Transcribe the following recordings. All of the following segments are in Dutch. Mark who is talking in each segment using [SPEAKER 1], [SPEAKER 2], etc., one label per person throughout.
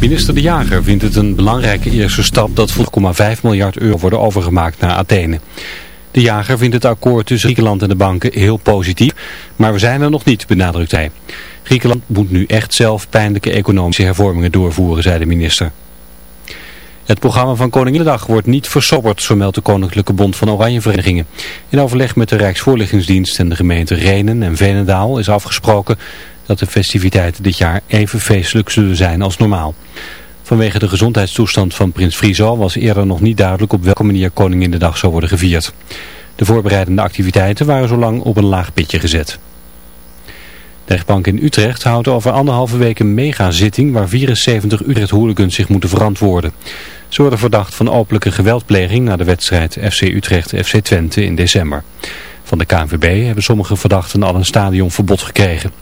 [SPEAKER 1] Minister De Jager vindt het een belangrijke eerste stap dat voor 0,5 miljard euro worden overgemaakt naar Athene. De Jager vindt het akkoord tussen Griekenland en de banken heel positief, maar we zijn er nog niet, benadrukt hij. Griekenland moet nu echt zelf pijnlijke economische hervormingen doorvoeren, zei de minister. Het programma van Koninginnedag wordt niet versopperd, zo meldt de Koninklijke Bond van Oranje Verenigingen. In overleg met de Rijksvoorlichtingsdienst en de gemeenten Renen en Venendaal is afgesproken dat de festiviteiten dit jaar even feestelijk zullen zijn als normaal. Vanwege de gezondheidstoestand van prins Friso was eerder nog niet duidelijk op welke manier Koninginnedag zou worden gevierd. De voorbereidende activiteiten waren zo lang op een laag pitje gezet. De rechtbank in Utrecht houdt over anderhalve week een megazitting waar 74 Utrecht hooligans zich moeten verantwoorden. Ze worden verdacht van openlijke geweldpleging na de wedstrijd FC Utrecht-FC Twente in december. Van de KNVB hebben sommige verdachten al een stadionverbod gekregen.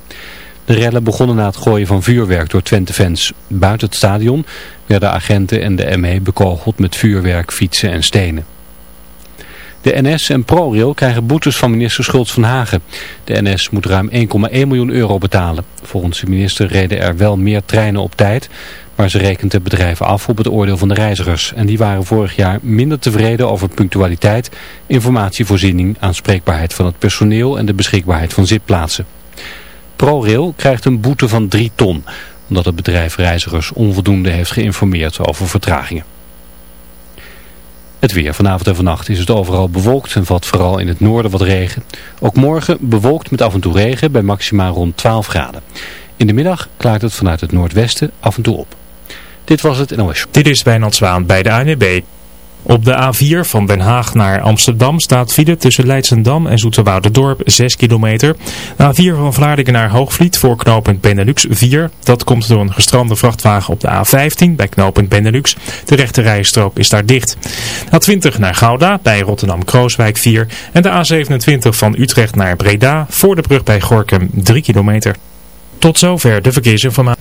[SPEAKER 1] De rellen begonnen na het gooien van vuurwerk door Twente-fans. Buiten het stadion werden agenten en de ME bekogeld met vuurwerk, fietsen en stenen. De NS en ProRail krijgen boetes van minister Schultz van Hagen. De NS moet ruim 1,1 miljoen euro betalen. Volgens de minister reden er wel meer treinen op tijd, maar ze rekent de bedrijven af op het oordeel van de reizigers. En die waren vorig jaar minder tevreden over punctualiteit, informatievoorziening, aanspreekbaarheid van het personeel en de beschikbaarheid van zitplaatsen. ProRail krijgt een boete van 3 ton, omdat het bedrijf reizigers onvoldoende heeft geïnformeerd over vertragingen. Het weer. Vanavond en vannacht is het overal bewolkt en valt vooral in het noorden wat regen. Ook morgen bewolkt met af en toe regen bij maximaal rond 12 graden. In de middag klaart het vanuit het noordwesten af en toe op. Dit was het NOS.
[SPEAKER 2] Dit is Wijnand Zwaan bij de ANB. Op de A4 van Den Haag naar Amsterdam staat file tussen Leidsendam en Dorp 6 kilometer. De A4 van Vlaardingen naar Hoogvliet voor knooppunt Benelux 4. Dat komt door een gestrande vrachtwagen op de A15 bij knooppunt Benelux. De rechte rijstrook is daar dicht. A20 naar Gouda bij Rotterdam-Krooswijk 4. En de A27 van Utrecht naar Breda voor de brug bij Gorkum 3 kilometer. Tot zover de verkeersinformatie.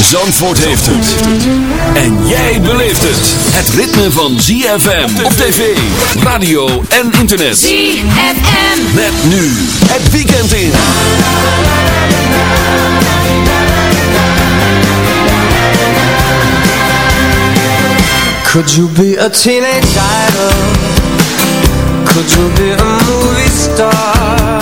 [SPEAKER 3] Zandvoort heeft het. En jij beleeft het. Het ritme van ZFM op tv, radio en internet.
[SPEAKER 4] ZFM.
[SPEAKER 3] Met nu het weekend in.
[SPEAKER 5] Could you be a teenage idol? Could you be a movie star?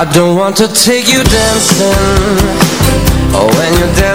[SPEAKER 5] I don't want to take you dancing. Oh, when you're dancing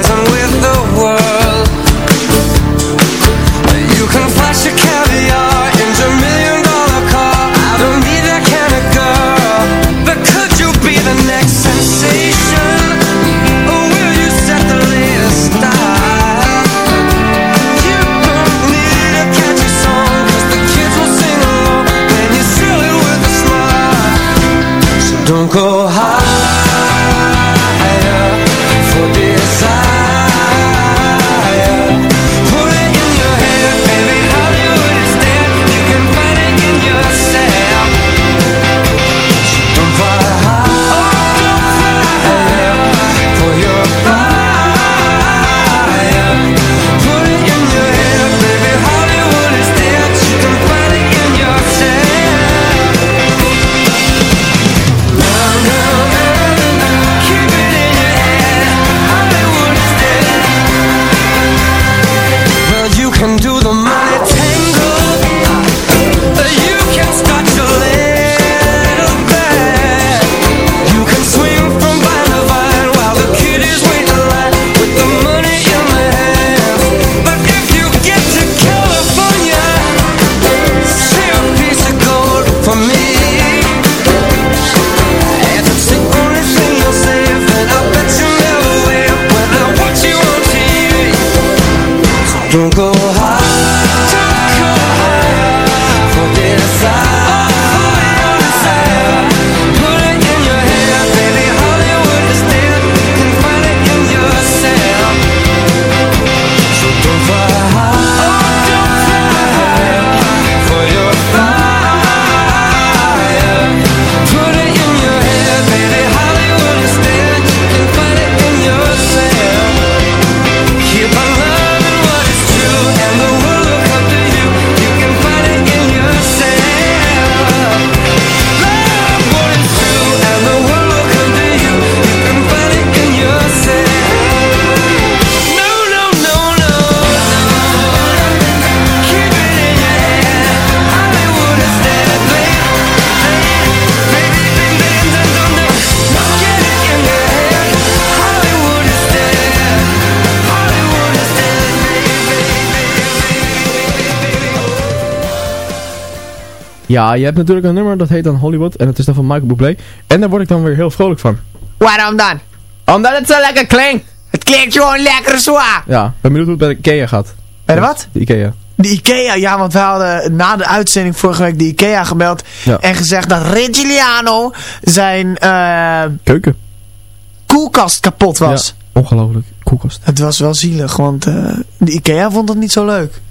[SPEAKER 6] Ja, je hebt natuurlijk een nummer dat heet dan Hollywood. En dat is dan van Michael Bublé. En daar word ik dan weer heel vrolijk van.
[SPEAKER 7] Waarom dan?
[SPEAKER 6] Omdat het zo lekker klinkt.
[SPEAKER 7] Het klinkt gewoon lekker zwaar.
[SPEAKER 6] Ja, ben benieuwd hoe het bij de Ikea gaat.
[SPEAKER 7] Bij de wat?
[SPEAKER 6] De Ikea.
[SPEAKER 7] De Ikea, ja, want we hadden na de uitzending vorige week de Ikea gebeld.
[SPEAKER 6] Ja.
[SPEAKER 7] En gezegd dat Regiliano zijn eh,
[SPEAKER 6] Keuken.
[SPEAKER 7] koelkast kapot was.
[SPEAKER 6] Ja, ongelooflijk. Koelkast.
[SPEAKER 7] Het was wel zielig, want eh, de Ikea vond het niet zo leuk.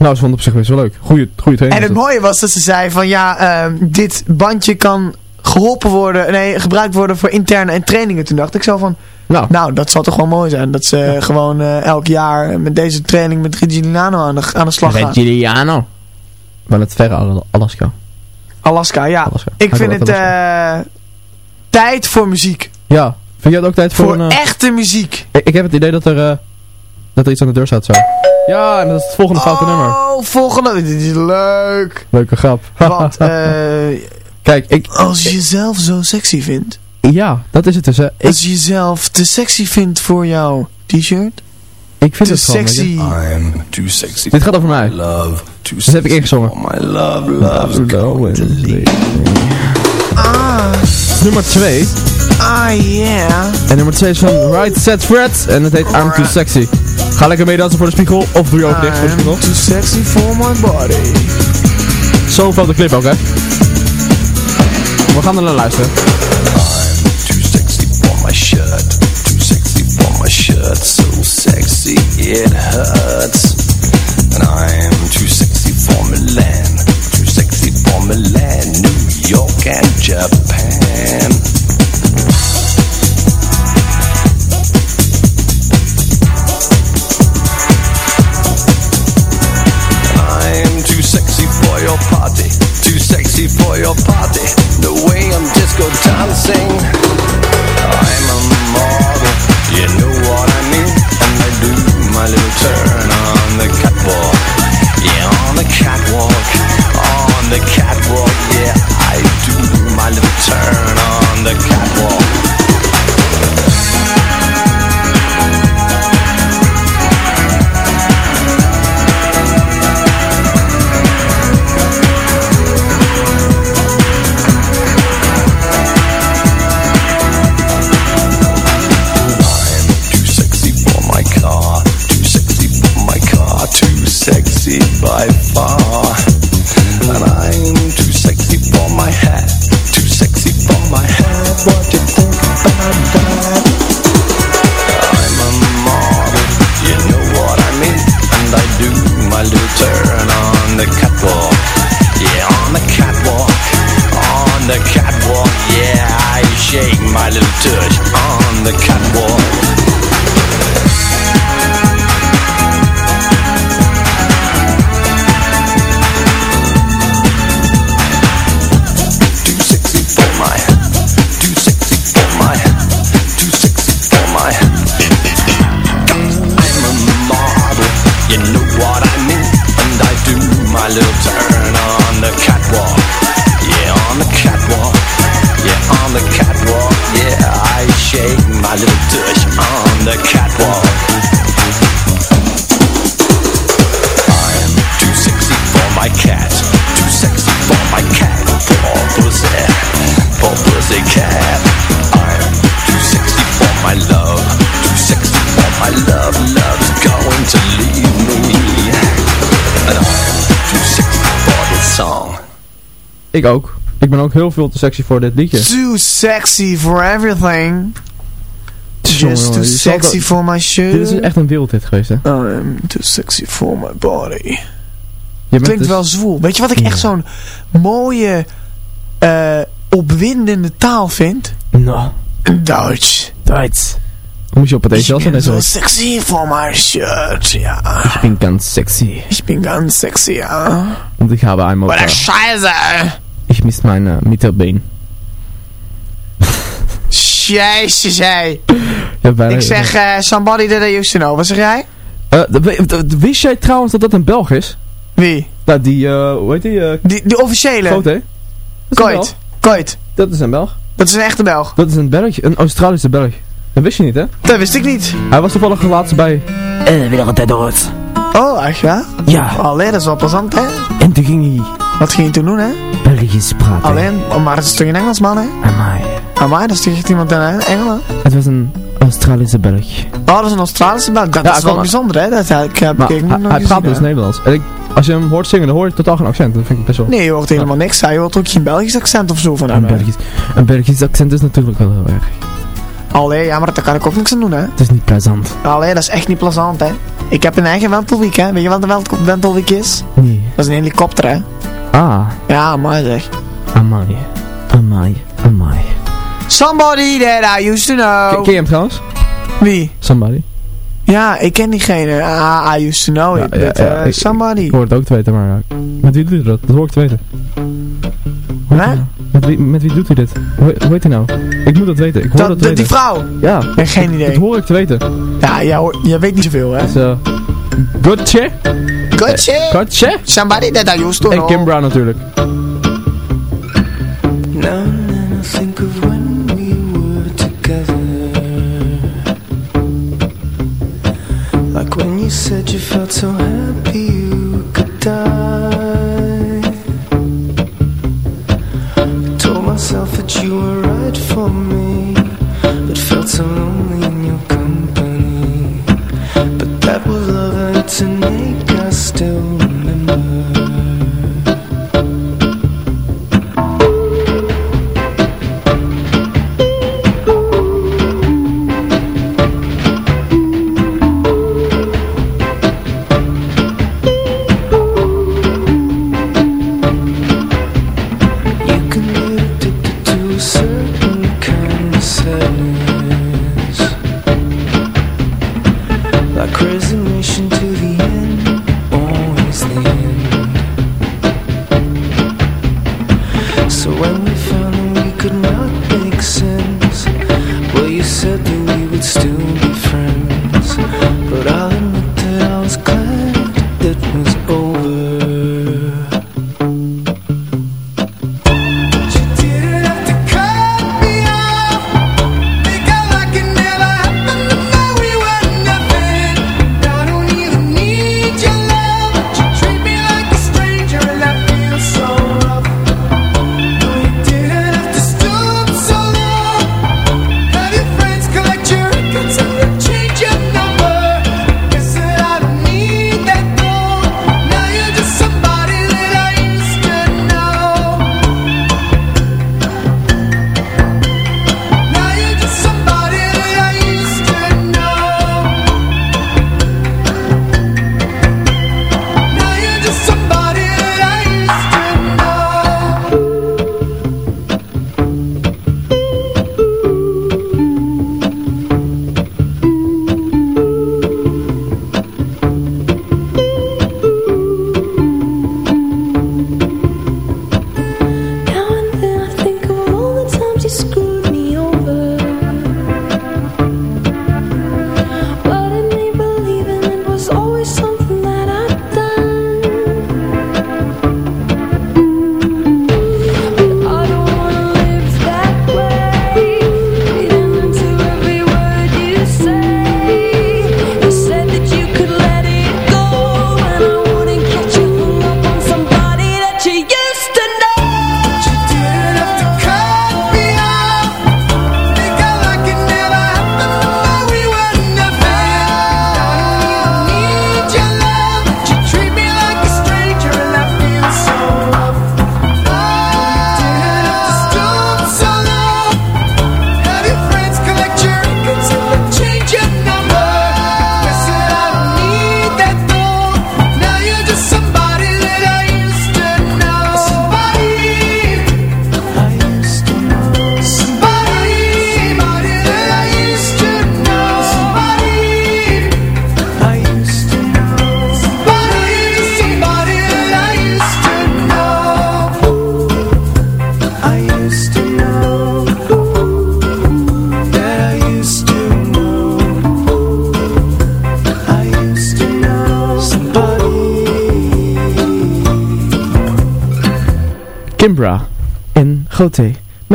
[SPEAKER 6] Nou, ze vonden het op zich best wel leuk. Goeie, goeie training.
[SPEAKER 7] En het mooie was dat ze zei van ja, ehm, dit bandje kan geholpen worden, nee, gebruikt worden voor interne en trainingen. Toen dacht ik zo van.
[SPEAKER 6] Nou,
[SPEAKER 7] nou, dat zal toch gewoon mooi zijn. Dat ze gewoon eh, elk jaar met deze training met Regiliano aan de, aan de slag gaan.
[SPEAKER 6] Regiliano. Maar het verre Al- Alaska.
[SPEAKER 7] Alaska, ja.
[SPEAKER 6] Alaska.
[SPEAKER 7] Ik vind het eh, tijd voor muziek.
[SPEAKER 6] Ja. Vind jij het ook tijd voor,
[SPEAKER 7] Voor
[SPEAKER 6] een... eh,
[SPEAKER 7] echte muziek.
[SPEAKER 6] ik, ik heb het idee dat er, eh, dat er iets aan de deur staat zo. Ja, en dat is het volgende foute nummer.
[SPEAKER 7] Oh, volgende. Dit is leuk.
[SPEAKER 6] Leuke grap.
[SPEAKER 7] Want eh,
[SPEAKER 6] Kijk, ik...
[SPEAKER 7] als je jezelf zo sexy vindt.
[SPEAKER 6] Ja, dat is het dus. Hè. Ik,
[SPEAKER 7] Als je jezelf te sexy vindt voor jouw t-shirt.
[SPEAKER 6] ik vind het gewoon...
[SPEAKER 7] sexy.
[SPEAKER 8] I'm too sexy.
[SPEAKER 6] Dit gaat over mij.
[SPEAKER 8] Love. Too
[SPEAKER 6] Dus heb ik ingezongen.
[SPEAKER 8] My love, love's going to leave.
[SPEAKER 7] Ah,
[SPEAKER 6] Nummer 2.
[SPEAKER 7] ah yeah.
[SPEAKER 6] En nummer 2 is van Right Set Fred. En het heet I'm Too Sexy. Ga lekker mee dansen voor de spiegel. Of doe je ogen dicht voor de spiegel.
[SPEAKER 7] I'm too sexy for my body.
[SPEAKER 6] Zo valt de clip ook, hè. We gaan er naar luisteren.
[SPEAKER 8] Too sexy for my shirt. Too sexy for my shirt. So sexy it hurts. And I'm too sexy for Milan. Too sexy for Milan, New York and Japan. For your party. The way I'm disco dancing.
[SPEAKER 6] Ik ook. Ik ben ook heel veel te sexy voor dit liedje.
[SPEAKER 7] Too sexy for everything. Just too sexy for my shirt.
[SPEAKER 6] Dit is echt een wereldhit geweest, hè.
[SPEAKER 7] I'm too sexy for my body.
[SPEAKER 6] Je
[SPEAKER 7] Klinkt
[SPEAKER 6] dus-
[SPEAKER 7] wel zwoel. Weet je wat ik echt zo'n mooie, eh, opwindende taal vind?
[SPEAKER 6] Nou,
[SPEAKER 7] Duits.
[SPEAKER 6] Duits. Moet je op het
[SPEAKER 7] Ik ben
[SPEAKER 6] en zo.
[SPEAKER 7] sexy for my shirt, ja.
[SPEAKER 6] Ich bin ganz sexy.
[SPEAKER 7] Ich bin ganz sexy, ja.
[SPEAKER 6] Und ich habe einmal...
[SPEAKER 7] Wat een scheiße.
[SPEAKER 6] Ich miss meine Mittelbeen.
[SPEAKER 7] Jezus, hé.
[SPEAKER 6] Ja, bijna-
[SPEAKER 7] Ik zeg eh, somebody that I used to know. Wat zeg jij?
[SPEAKER 6] Eh, d- wist jij trouwens dat dat een Belg is?
[SPEAKER 7] Wie?
[SPEAKER 6] Nou, die, eh, hoe heet die? eh
[SPEAKER 7] Die, die officiële?
[SPEAKER 6] Grote, een
[SPEAKER 7] Koit. Koit.
[SPEAKER 6] Belg. Dat is een Belg.
[SPEAKER 7] Dat is een echte Belg.
[SPEAKER 6] Dat is een Belg, een Australische Belg. Dat wist je niet, hè?
[SPEAKER 7] Dat wist ik niet.
[SPEAKER 6] Hij was toevallig laatst bij...
[SPEAKER 9] En weer altijd dood.
[SPEAKER 7] Oh, echt ja?
[SPEAKER 6] Ja.
[SPEAKER 7] Allee, dat is wel plezant, hè?
[SPEAKER 6] En toen ging hij
[SPEAKER 7] Wat ging je toen doen, hè?
[SPEAKER 6] Belgisch praten.
[SPEAKER 7] Alleen, maar het is toch in Engels, man, hè?
[SPEAKER 6] Amai.
[SPEAKER 7] Amai, dat is toch echt iemand in Engeland?
[SPEAKER 6] Het was een Australische Belg.
[SPEAKER 7] Oh, dat is een Australische band. Dat
[SPEAKER 6] Ja,
[SPEAKER 7] is wel bijzonder, hè? Dat heb ik, heb
[SPEAKER 6] Maar
[SPEAKER 7] ik
[SPEAKER 6] hij, praat dus
[SPEAKER 7] hè.
[SPEAKER 6] Nederlands. En ik, als je hem hoort zingen, dan hoor je totaal geen accent. Dat vind ik best wel...
[SPEAKER 7] Nee, je hoort helemaal niks. Hij hoort ook geen Belgisch accent of zo van hem.
[SPEAKER 6] Een. Belgisch, een Belgisch accent is natuurlijk wel heel erg.
[SPEAKER 7] Allee, ja, maar daar kan ik ook niks aan doen, hè?
[SPEAKER 6] Het is niet plezant.
[SPEAKER 7] Allee, dat is echt niet plezant, hè? Ik heb een eigen wentelweek, hè? Weet je wat een wentel- wentelweek is?
[SPEAKER 6] Nee.
[SPEAKER 7] Dat is een helikopter, hè?
[SPEAKER 6] Ah,
[SPEAKER 7] Ja, maar zeg.
[SPEAKER 6] amai. Amai. Amai.
[SPEAKER 7] Somebody that I used to know.
[SPEAKER 6] Ken ken je hem trouwens?
[SPEAKER 7] Wie?
[SPEAKER 6] Somebody.
[SPEAKER 7] Ja, ik ken diegene. Ah, I used to know
[SPEAKER 6] Ja,
[SPEAKER 7] it.
[SPEAKER 6] ja,
[SPEAKER 7] but,
[SPEAKER 6] ja,
[SPEAKER 7] eh,
[SPEAKER 6] ik-
[SPEAKER 7] somebody.
[SPEAKER 6] Ik hoor het ook te weten, maar met wie doet hij dat? Dat hoor ik te weten.
[SPEAKER 7] Hè?
[SPEAKER 6] nou? Met wie, met wie doet hij dit? Hoe, hoe heet hij nou? Ik moet dat weten. Ik hoor dat,
[SPEAKER 7] Dat,
[SPEAKER 6] te
[SPEAKER 7] dat- die
[SPEAKER 6] weten.
[SPEAKER 7] vrouw.
[SPEAKER 6] Ja.
[SPEAKER 7] Ik heb geen
[SPEAKER 6] Dat
[SPEAKER 7] idee.
[SPEAKER 6] hoor ik te weten.
[SPEAKER 7] Ja, jij, hoort- jij weet niet zoveel, hè?
[SPEAKER 6] Dus, eh... Gotcha. Gotcha.
[SPEAKER 7] Somebody that I used to
[SPEAKER 6] En
[SPEAKER 7] know.
[SPEAKER 6] Kim Brown natuurlijk.
[SPEAKER 10] Now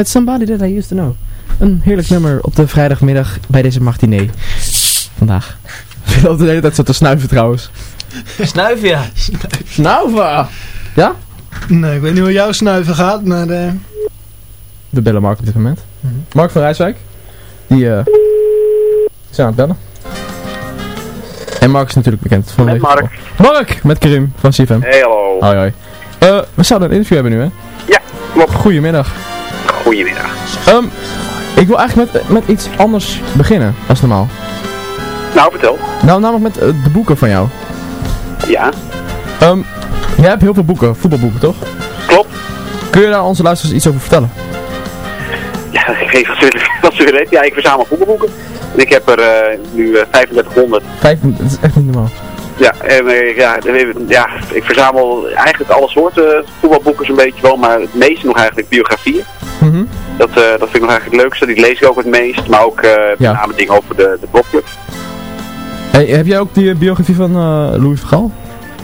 [SPEAKER 6] Met Somebody That I Used To Know. Een heerlijk nummer op de vrijdagmiddag bij deze matinee. Vandaag. Ik loopt de hele tijd zo te snuiven trouwens.
[SPEAKER 11] Snuif ja.
[SPEAKER 6] Snuiven! Ja?
[SPEAKER 12] Nee, ik weet niet hoe jouw snuiven gaat, maar... eh,
[SPEAKER 6] We bellen Mark op dit moment. Mark van Rijswijk. Die eh is aan het bellen. En Mark is natuurlijk bekend van
[SPEAKER 13] Met Mark.
[SPEAKER 6] Mark! Met Karim van CFM.
[SPEAKER 13] Hey, hallo.
[SPEAKER 6] Hoi hoi. Eh, we zouden een interview hebben nu hè?
[SPEAKER 13] Ja, klopt.
[SPEAKER 6] Goedemiddag.
[SPEAKER 13] Goedemiddag.
[SPEAKER 6] Ehm, ik wil eigenlijk met, met iets anders beginnen, als normaal.
[SPEAKER 13] Nou, vertel.
[SPEAKER 6] Nou, namelijk met eh, de boeken van jou.
[SPEAKER 13] Ja,
[SPEAKER 6] Ehm, jij hebt heel veel boeken, voetbalboeken toch?
[SPEAKER 13] klopt.
[SPEAKER 6] Kun je daar onze luisteraars iets over vertellen?
[SPEAKER 13] Ja, ik weet wat ze, wat ze willen. Ja, ik verzamel voetbalboeken. En ik heb er eh, nu eh, 3500.
[SPEAKER 6] Vijf, dat is echt niet normaal.
[SPEAKER 13] Ja, en eh, ja, ja, ik verzamel eigenlijk alle soorten voetbalboeken zo'n beetje wel, maar het meeste nog eigenlijk biografieën.
[SPEAKER 6] Mhm.
[SPEAKER 13] Dat, eh, dat vind ik nog eigenlijk het leukste. Die lees ik ook het meest, maar ook eh met
[SPEAKER 6] Ja.
[SPEAKER 13] name dingen over de, de blokclub.
[SPEAKER 6] Hey, heb jij ook die eh, biografie van eh, Louis van Gaal?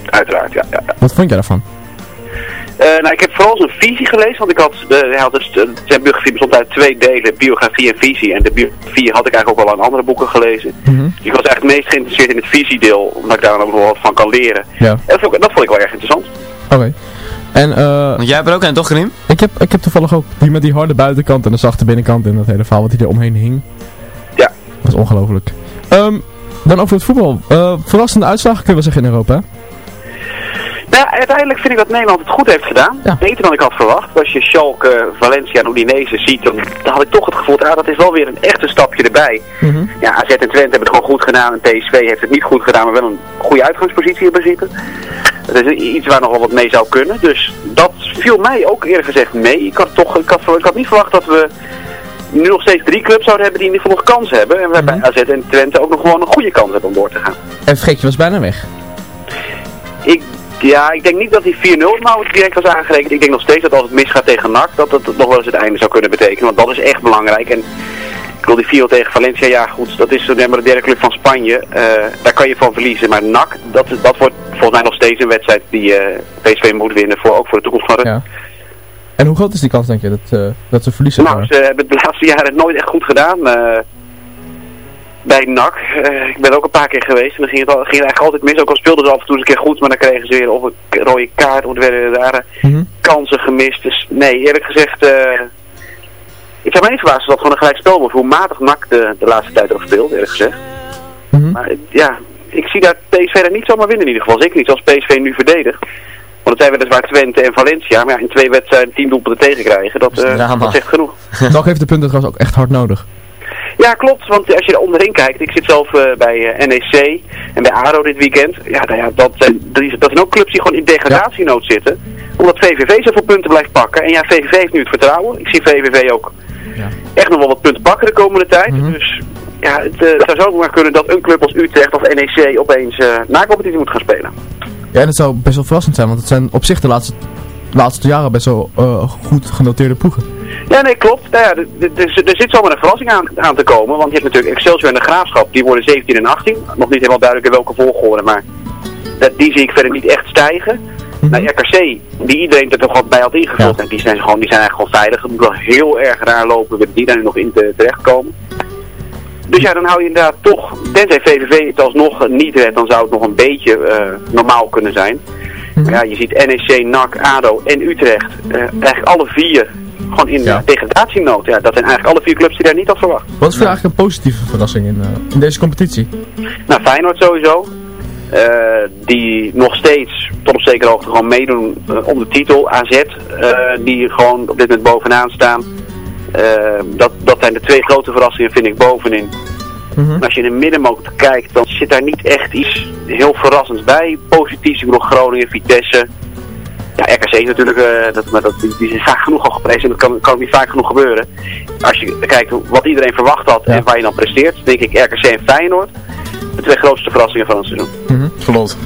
[SPEAKER 13] Uiteraard, ja. ja, ja.
[SPEAKER 6] Wat vond jij daarvan?
[SPEAKER 13] Eh, nou, ik heb vooral zijn visie gelezen, want ik had, de, hij had dus, eh, zijn biografie bestond uit twee delen, biografie en visie. En de biografie had ik eigenlijk ook al in andere boeken gelezen.
[SPEAKER 6] Mhm.
[SPEAKER 13] Dus ik was eigenlijk het meest geïnteresseerd in het visiedeel, omdat ik daar dan ook nog wat van kan leren.
[SPEAKER 6] Ja.
[SPEAKER 13] En dat vond, ik, dat vond ik wel erg interessant.
[SPEAKER 6] Oké. En eh,
[SPEAKER 11] Want jij hebt er ook een, toch Grim?
[SPEAKER 6] ik, heb, ik heb toevallig ook die met die harde buitenkant en de zachte binnenkant en dat hele verhaal wat hij er omheen hing.
[SPEAKER 13] Ja.
[SPEAKER 6] Dat is ongelooflijk. Ehm, dan over het voetbal. Eh, verrassende uitslagen kunnen we zeggen in Europa, hè?
[SPEAKER 13] Nou, uiteindelijk vind ik dat Nederland het goed heeft gedaan.
[SPEAKER 6] Ja.
[SPEAKER 13] Beter dan ik had verwacht. Als je Schalke, Valencia en Udinese ziet, dan, dan had ik toch het gevoel, ah, dat is wel weer een echte stapje erbij.
[SPEAKER 6] Mhm.
[SPEAKER 13] Ja, AZ en Twente hebben het gewoon goed gedaan en PSV heeft het niet goed gedaan, maar wel een goede uitgangspositie in principe. Dat is iets waar nog wel wat mee zou kunnen. Dus dat viel mij ook eerlijk gezegd mee. Ik had, toch, ik had, ik had niet verwacht dat we nu nog steeds drie clubs zouden hebben die in ieder geval nog kans hebben. En waarbij
[SPEAKER 6] Mhm.
[SPEAKER 13] AZ en Twente ook nog gewoon een goede kans hebben om door te gaan.
[SPEAKER 6] En vergeet je was bijna weg.
[SPEAKER 13] Ik, ja, ik denk niet dat die 4-0 nou direct was aangerekend. Ik denk nog steeds dat als het misgaat tegen NAC, dat dat nog wel eens het einde zou kunnen betekenen. Want dat is echt belangrijk. En ik wil die 4 tegen Valencia, ja goed, dat is maar, de derde club van Spanje. Eh, daar kan je van verliezen. Maar NAC, dat, dat wordt volgens mij nog steeds een wedstrijd die eh, PSV moet winnen. Voor, ook voor de toekomst van.
[SPEAKER 6] Ja. En hoe groot is die kans, denk je, dat, eh, dat ze verliezen?
[SPEAKER 13] Nou, ze hebben het de laatste jaren het nooit echt goed gedaan. Bij NAC. Eh, ik ben ook een paar keer geweest en dan ging het, al, ging het eigenlijk altijd mis. Ook al speelden ze af en toe eens een keer goed, maar dan kregen ze weer of een rode kaart of er werden daar
[SPEAKER 6] Mhm.
[SPEAKER 13] kansen gemist. Dus nee, eerlijk gezegd, eh ik zou me niet verbazen als dat gewoon een gelijk spel wordt. Hoe matig NAC de, de laatste tijd ook speelt, eerlijk gezegd.
[SPEAKER 6] Mhm.
[SPEAKER 13] Maar ja, ik zie daar PSV daar niet zomaar winnen in ieder geval. Zeker niet zoals PSV nu verdedigt. Want het zijn weliswaar Twente en Valencia, maar ja, in twee wedstrijden tien doelpunten tegenkrijgen, dat,
[SPEAKER 11] drama.
[SPEAKER 13] dat zegt genoeg.
[SPEAKER 6] NAC heeft de punten trouwens ook echt hard nodig.
[SPEAKER 13] Ja, klopt. Want als je er onderin kijkt, ik zit zelf eh, bij eh, NEC en bij ADO dit weekend. Ja, nou ja dat, zijn, dat, zijn ook clubs die gewoon in degradatienood zitten. Omdat VVV zoveel punten blijft pakken. En ja, VVV heeft nu het vertrouwen. Ik zie VVV ook
[SPEAKER 6] Ja.
[SPEAKER 13] echt nog wel wat punten pakken de komende tijd.
[SPEAKER 6] Mhm.
[SPEAKER 13] Dus ja, het, eh, zou zo maar kunnen dat een club als Utrecht of NEC opeens eh na competitie moet gaan spelen.
[SPEAKER 6] Ja, en dat zou best wel verrassend zijn, want het zijn op zich de laatste, laatste jaren best wel eh, goed genoteerde ploegen.
[SPEAKER 13] Ja, nee, klopt. Nou ja, er, er- zit zomaar een verrassing aan, aan te komen. Want je hebt natuurlijk Excelsior en de Graafschap. Die worden 17 en 18. Nog niet helemaal duidelijk in welke volgorde. Maar dat, die zie ik verder niet echt stijgen.
[SPEAKER 6] Mhm.
[SPEAKER 13] Nou, RKC, die iedereen er toch wat bij had ingevuld. En die zijn, gewoon, die zijn eigenlijk gewoon veilig. Het moet wel heel erg raar lopen. Willen die daar nu nog in te, terechtkomen. Dus ja, dan hou je inderdaad toch, tenzij VVV het alsnog niet redt, dan zou het nog een beetje eh, normaal kunnen zijn. Maar ja, je ziet NEC, NAC, ADO en Utrecht, eh, eigenlijk alle vier gewoon in
[SPEAKER 6] Ja.
[SPEAKER 13] ja. degradatienood. Ja, dat zijn eigenlijk alle vier clubs die daar niet had verwacht.
[SPEAKER 6] Wat is voor eigenlijk een positieve verrassing in, eh, in deze competitie?
[SPEAKER 13] Nou, Feyenoord sowieso. Eh, die nog steeds tot op zekere hoogte gewoon meedoen om de titel. AZ, die gewoon op dit moment bovenaan staan. Dat, dat zijn de twee grote verrassingen, vind ik, bovenin.
[SPEAKER 6] Mhm.
[SPEAKER 13] En als je in de middenmoot kijkt, dan zit daar niet echt iets heel verrassends bij. Positief, ik bedoel Groningen, Vitesse. Ja, RKC is natuurlijk, eh, dat, maar dat, die, die is vaak genoeg al geprezen. Dat kan, kan ook niet vaak genoeg gebeuren. Als je kijkt wat iedereen verwacht had en waar je dan presteert, denk ik RKC en Feyenoord. De twee grootste verrassingen van het seizoen.
[SPEAKER 11] Klopt.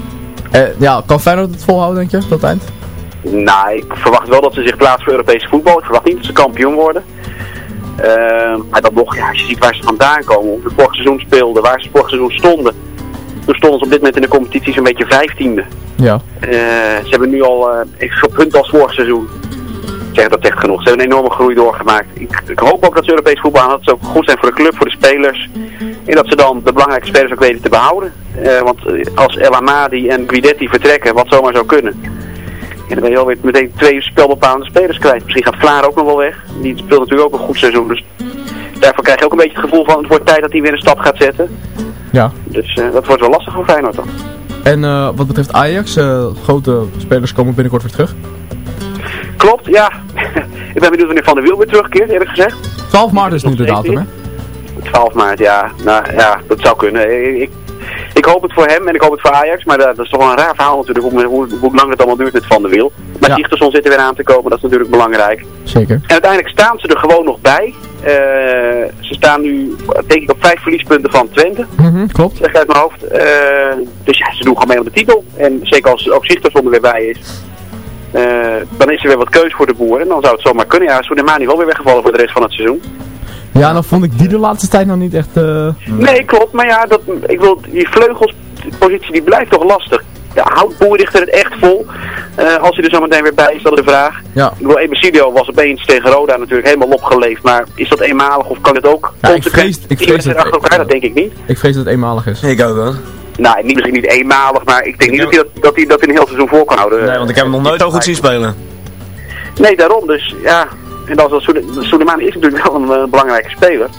[SPEAKER 6] Eh, ja, kan Feyenoord het volhouden, denk je, tot het eind?
[SPEAKER 13] Nou, ik verwacht wel dat ze zich plaatsen voor Europese voetbal. Ik verwacht niet dat ze kampioen worden. Eh, maar dan nog, ja, als je ziet waar ze vandaan komen, hoe ze vorig seizoen speelden, waar ze vorig seizoen stonden. Toen stonden ze op dit moment in de competitie zo'n beetje vijftiende.
[SPEAKER 6] Ja.
[SPEAKER 13] Eh, ze hebben nu al zoveel punten als vorig seizoen. Ik zeg dat zegt genoeg. Ze hebben een enorme groei doorgemaakt. Ik, ik hoop ook dat ze Europees voetbal aan dat ze ook goed zijn voor de club, voor de spelers. En dat ze dan de belangrijke spelers ook weten te behouden. Eh, want als El Amadi en Guidetti vertrekken, wat zomaar zou kunnen. En dan ben je alweer meteen twee spelbepalende spelers kwijt. Misschien gaat Vlaar ook nog wel weg. Die speelt natuurlijk ook een goed seizoen. Dus daarvoor krijg je ook een beetje het gevoel van het wordt tijd dat hij weer een stap gaat zetten.
[SPEAKER 6] Ja.
[SPEAKER 13] Dus eh, dat wordt wel lastig voor Feyenoord dan.
[SPEAKER 6] En eh, wat betreft Ajax, eh, grote spelers komen binnenkort weer terug.
[SPEAKER 13] Klopt, ja. ik ben benieuwd wanneer Van der Wiel weer terugkeert, eerlijk gezegd.
[SPEAKER 6] 12 maart is nu de datum, hè?
[SPEAKER 13] 12 maart, ja. Nou ja, dat zou kunnen. Ik, ik hoop het voor hem en ik hoop het voor Ajax. Maar dat, dat is toch wel een raar verhaal natuurlijk, hoe, hoe, hoe lang het allemaal duurt met Van der Wiel. Maar
[SPEAKER 6] Ja.
[SPEAKER 13] Zit er weer aan te komen, dat is natuurlijk belangrijk.
[SPEAKER 6] Zeker.
[SPEAKER 13] En uiteindelijk staan ze er gewoon nog bij. Eh, ze staan nu, denk ik, op vijf verliespunten van Twente.
[SPEAKER 6] Mhm, klopt.
[SPEAKER 13] Zeg uit mijn hoofd. Eh, dus ja, ze doen gewoon mee om de titel. En zeker als ook Zichterson er weer bij is. eh, dan is er weer wat keus voor de boeren. En dan zou het zomaar kunnen. Ja, Soleimani wel weer weggevallen voor de rest van het seizoen.
[SPEAKER 6] Ja, dan vond ik die de laatste tijd nog niet echt... eh,
[SPEAKER 13] Nee, klopt. Maar ja, dat, ik wil, die vleugelspositie die blijft toch lastig. Ja, houdt Boerichter het echt vol? Eh, als hij er zo meteen weer bij is, dat is de vraag.
[SPEAKER 6] Ja.
[SPEAKER 13] Ik bedoel, Ebesilio was opeens tegen Roda natuurlijk helemaal opgeleefd. Maar is dat eenmalig of kan het ook?
[SPEAKER 6] Ja, ik vrees- ik vrees dat-
[SPEAKER 13] achter elkaar, dat denk ik niet.
[SPEAKER 6] Ik vrees dat het eenmalig is.
[SPEAKER 14] Ik ook wel.
[SPEAKER 13] Nou, niet, misschien niet eenmalig, maar ik denk niet dat hij dat, dat, hij dat in een heel seizoen voor kan houden.
[SPEAKER 14] Nee, want ik heb hem nog nooit zo goed zien spelen.
[SPEAKER 13] Nee, daarom dus. Ja, en dan is Soleimani is natuurlijk wel een eh, belangrijke speler.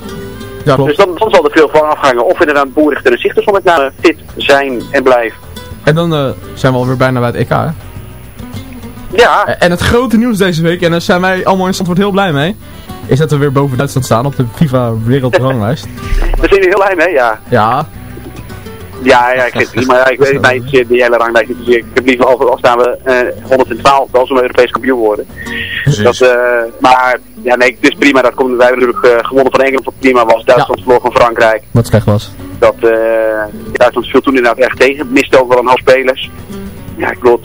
[SPEAKER 6] Ja, klopt.
[SPEAKER 13] Dus dan, dan zal er veel van afhangen of inderdaad Boerichter en Zichters met name fit zijn en blijven.
[SPEAKER 6] En dan eh, zijn we alweer bijna bij het EK, hè?
[SPEAKER 13] Ja,
[SPEAKER 6] En het grote nieuws deze week, en daar zijn wij allemaal in Zandvoort heel blij mee, is dat we weer boven Duitsland staan op de FIFA wereldranglijst.
[SPEAKER 13] daar zijn we heel blij mee, ja.
[SPEAKER 6] Ja,
[SPEAKER 13] Ja, ja, ik vind het niet, maar ja, ik weet mij die hele ranglijst niet. Dus ik heb liever al, al staan we eh 112 als we een Europees kampioen worden. Dat, eh, maar ja, nee, het is prima. Dat komt wij hebben natuurlijk eh, gewonnen van Engeland, wat prima was. Duitsland verloor van Frankrijk.
[SPEAKER 6] wat slecht was.
[SPEAKER 13] Dat, eh, Duitsland viel toen inderdaad echt tegen. Miste ook wel een hoop spelers. Ja, ik bedoel,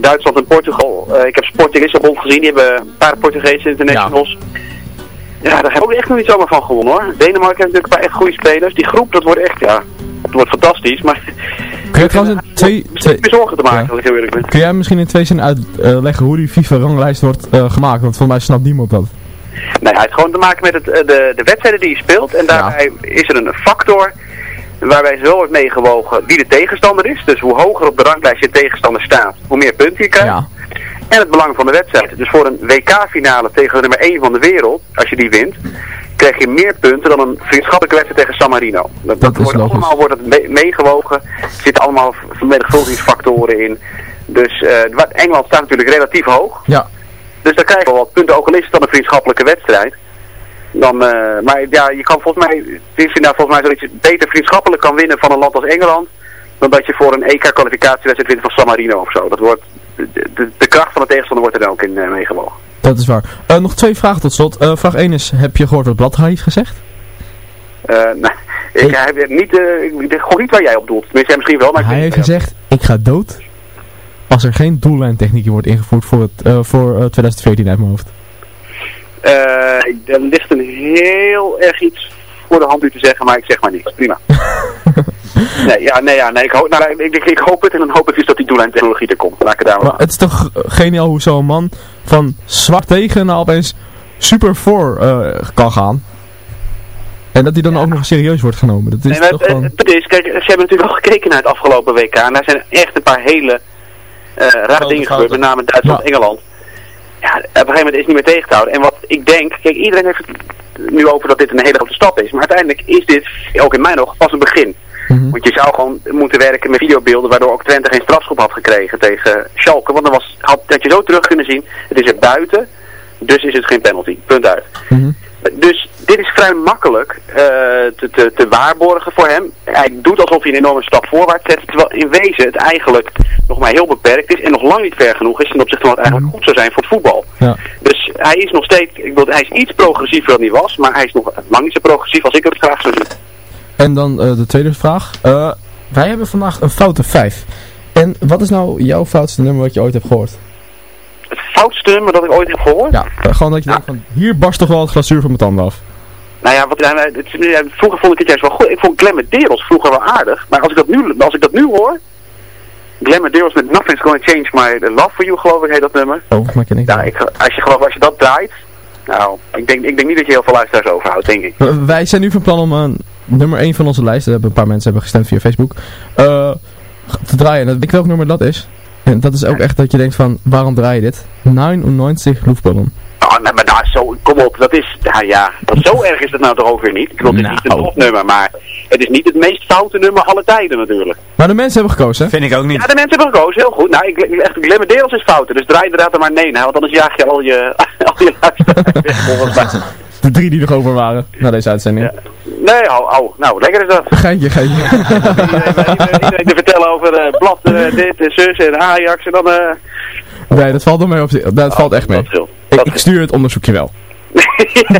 [SPEAKER 13] Duitsland en Portugal. ik heb Sporting Lissabon gezien. Die hebben een paar Portugese internationals. Ja, daar hebben we ook echt nog niet zomaar van gewonnen hoor. Denemarken heeft natuurlijk een paar echt goede spelers. Die groep, dat wordt echt, ja, het wordt fantastisch. Maar
[SPEAKER 6] Kun je trouwens in twee, twee,
[SPEAKER 13] zorgen te maken,
[SPEAKER 6] Ja.
[SPEAKER 13] als ik heel eerlijk ben.
[SPEAKER 6] kun jij misschien in twee zinnen uitleggen hoe die FIFA-ranglijst wordt eh, gemaakt? Want volgens mij snapt niemand dat.
[SPEAKER 13] Nee, hij heeft gewoon te maken met het, eh, de, de wedstrijden die je speelt. En daarbij is er een factor waarbij zo wordt meegewogen wie de tegenstander is. Dus hoe hoger op de ranglijst je tegenstander staat, hoe meer punten je krijgt.
[SPEAKER 6] Ja.
[SPEAKER 13] En het belang van de wedstrijd. Dus voor een WK-finale tegen de nummer 1 van de wereld, als je die wint, krijg je meer punten dan een vriendschappelijke wedstrijd tegen San Marino. Dat, wordt
[SPEAKER 6] logisch.
[SPEAKER 13] allemaal wordt het mee- meegewogen. Er zitten allemaal vermenigvuldigingsfactoren in. Dus wat- Engeland staat natuurlijk relatief hoog.
[SPEAKER 6] Ja.
[SPEAKER 13] Dus daar krijg je wel wat punten, ook al is het dan een vriendschappelijke wedstrijd. Dan, eh, maar ja, je kan volgens mij, het is inderdaad volgens mij zo dat je beter vriendschappelijk kan winnen van een land als Engeland, dan dat je voor een EK-kwalificatiewedstrijd wint van San Marino of zo. Dat wordt, de, de, de kracht van de tegenstander wordt er dan ook in eh, meegewogen.
[SPEAKER 6] Dat is waar. Eh, nog twee vragen tot slot. Eh, vraag 1 is, heb je gehoord wat Blatter heeft gezegd?
[SPEAKER 13] Nou, ik heb niet, ik gewoon niet waar jij op doelt. Tenminste, misschien wel, maar
[SPEAKER 6] Hij heeft gezegd, ik ga dood als er geen doellijntechniek wordt ingevoerd voor, het, voor eh, 2014 uit mijn hoofd.
[SPEAKER 13] Er ligt een heel erg iets voor de hand u te zeggen, maar ik zeg maar niks. Prima. nee, ja, nee, ja, nee, ik, hoop, nou, ik, ik, ik hoop het en dan hoop ik dus dat die doellijntechnologie er komt. Laat ik het daar
[SPEAKER 6] Maar het is toch geniaal hoe zo'n man van zwart tegen naar opeens super voor eh, kan gaan. En dat hij dan ook nog serieus wordt genomen. Dat is
[SPEAKER 13] Nee,
[SPEAKER 6] toch
[SPEAKER 13] het,
[SPEAKER 6] gewoon...
[SPEAKER 13] het is, kijk, ze hebben natuurlijk al gekeken naar het afgelopen WK. En daar zijn echt een paar hele eh rare dingen gebeurd, met name Duitsland en Engeland. Ja, op een gegeven moment is het niet meer tegen te houden. En wat ik denk, kijk, iedereen heeft nu over dat dit een hele grote stap is. Maar uiteindelijk is dit, ook in mijn ogen, pas een begin.
[SPEAKER 6] Mhm.
[SPEAKER 13] Want je zou gewoon moeten werken met videobeelden, waardoor ook Twente geen strafschop had gekregen tegen Schalke. Want dan was, had, had je zo terug kunnen zien, het is er buiten, dus is het geen penalty. Punt uit.
[SPEAKER 6] Mhm.
[SPEAKER 13] Dus dit is vrij makkelijk eh, te, te, te waarborgen voor hem. Hij doet alsof hij een enorme stap voorwaarts zet, terwijl in wezen het eigenlijk nog maar heel beperkt is en nog lang niet ver genoeg is ten opzichte van wat eigenlijk goed zou zijn voor het voetbal.
[SPEAKER 6] Ja.
[SPEAKER 13] Dus hij is nog steeds, ik bedoel, hij is iets progressiever dan hij was, maar hij is nog lang niet zo progressief als ik het graag zou zien.
[SPEAKER 6] En dan eh, de tweede vraag. Eh, wij hebben vandaag een foute 5. En wat is nou jouw foutste nummer wat je ooit hebt gehoord?
[SPEAKER 13] Het foutste nummer dat ik ooit heb gehoord?
[SPEAKER 6] Ja, eh, gewoon dat je denkt van, hier barst toch wel het glazuur van mijn tanden af.
[SPEAKER 13] Nou ja, wat, nou, het, ja, vroeger vond ik het juist wel goed. Ik vond Glammaderos vroeger wel aardig. Maar als ik dat nu, als ik dat nu hoor... Glammaderos met Nothing's Gonna Change My Love For You, geloof ik, heet dat nummer.
[SPEAKER 6] Oh, maar ken ik
[SPEAKER 13] Nou, ik, als je geloof, als je dat draait... Nou, ik denk, ik denk niet dat je heel veel luisteraars overhoudt, denk ik.
[SPEAKER 6] Wij zijn nu van plan om een nummer 1 van onze lijst, daar hebben een paar mensen hebben gestemd via Facebook, eh, te draaien. En weet ik welk nummer dat is? En dat is ook echt dat je denkt van, waarom draai je dit? 99 Luftballon.
[SPEAKER 13] Oh, nee, maar nou, zo, kom op, dat is, nou ja, dat, zo erg is het nou toch ook weer niet. Ik bedoel, het is niet het
[SPEAKER 6] Nou.
[SPEAKER 13] topnummer, maar het is niet het meest foute nummer alle tijden natuurlijk.
[SPEAKER 6] Maar de mensen hebben gekozen, hè?
[SPEAKER 14] Vind ik ook niet.
[SPEAKER 13] Ja, de mensen hebben gekozen, heel goed. Nou, ik, ik, echt, Glemmerdeels is fouten, dus draai inderdaad er maar nee naar, want anders jaag je al je, al je luisteraars weg, volgens mij.
[SPEAKER 6] De drie die nog over waren, na deze uitzending.
[SPEAKER 13] Nee, oh, oh, nou, lekker is dat.
[SPEAKER 6] Geintje, geintje.
[SPEAKER 13] Iedereen, iedereen te vertellen over eh blad, eh, dit en zus en Ajax en dan... eh
[SPEAKER 6] Nee, dat valt er mee op. zich- Dat valt echt mee. Ik, ik stuur het onderzoekje wel.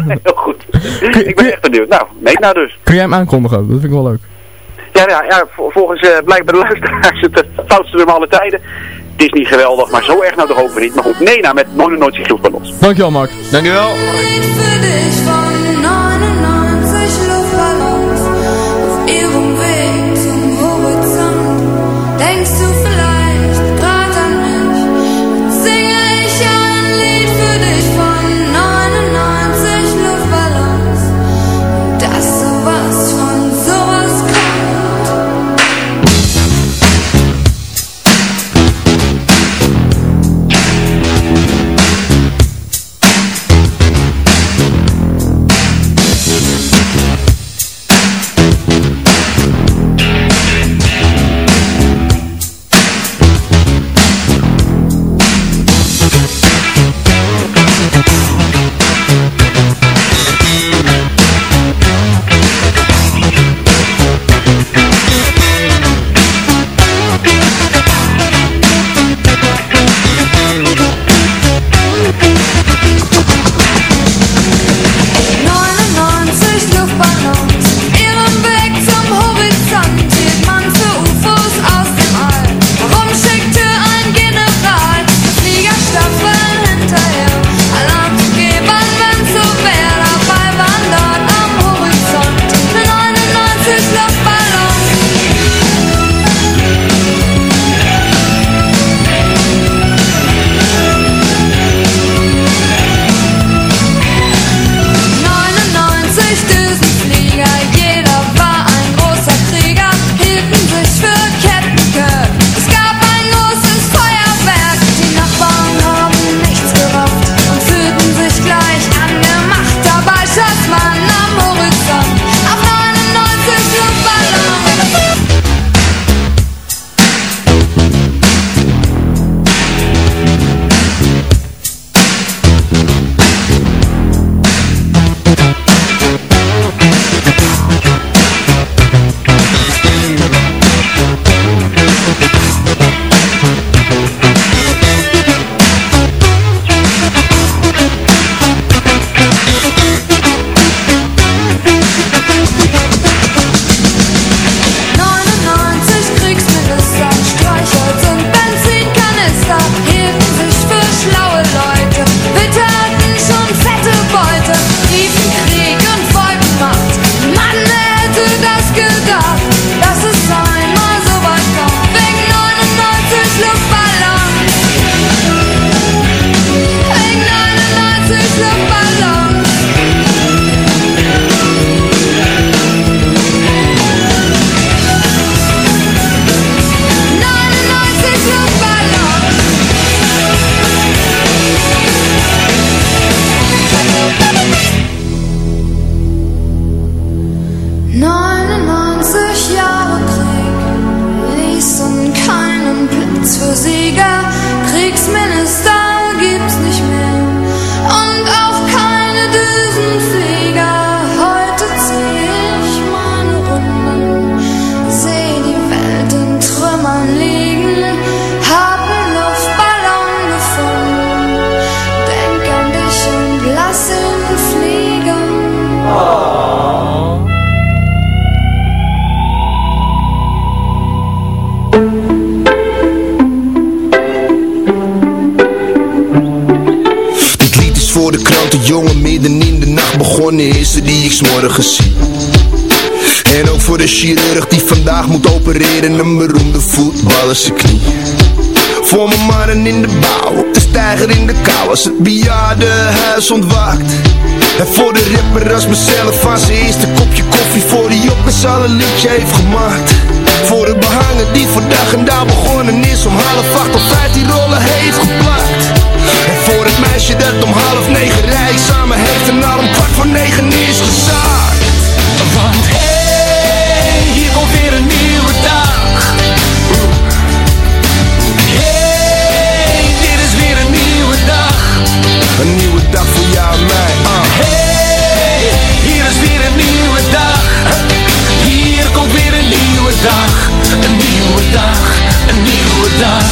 [SPEAKER 13] heel goed. ik ben echt benieuwd. Nou, meet nou dus.
[SPEAKER 6] Kun jij hem aankondigen? Dat vind ik wel leuk.
[SPEAKER 13] Ja, ja, ja vol- volgens eh blijkbaar de luisteraars het eh, foutste nummer alle tijden. Het is niet geweldig, maar zo erg nou toch ook weer niet. Maar goed, Nena met Mononotje Groepballons.
[SPEAKER 6] Dankjewel, Mark.
[SPEAKER 14] Dankjewel.
[SPEAKER 4] für dich
[SPEAKER 15] chirurg die vandaag moet opereren een beroemde voetballer zijn knie. Voor mijn mannen in de bouw, op de steiger in de kou als het bejaardenhuis ontwaakt. En voor de rapper als mezelf van zijn eerste kopje koffie voor die op een liedje heeft gemaakt. Voor de behangen die dag en dag begonnen is Om half acht of vijf die rollen heeft geplakt. En voor het meisje dat om half negen rijdt Samen heeft en al om kwart voor negen is gezaakt
[SPEAKER 5] komt weer een nieuwe dag. Hey, dit is weer een nieuwe dag.
[SPEAKER 15] Een nieuwe dag voor jou en mij ah.
[SPEAKER 5] Hey, hier is weer een nieuwe dag. Hier komt weer een nieuwe dag. Een nieuwe dag, een nieuwe dag.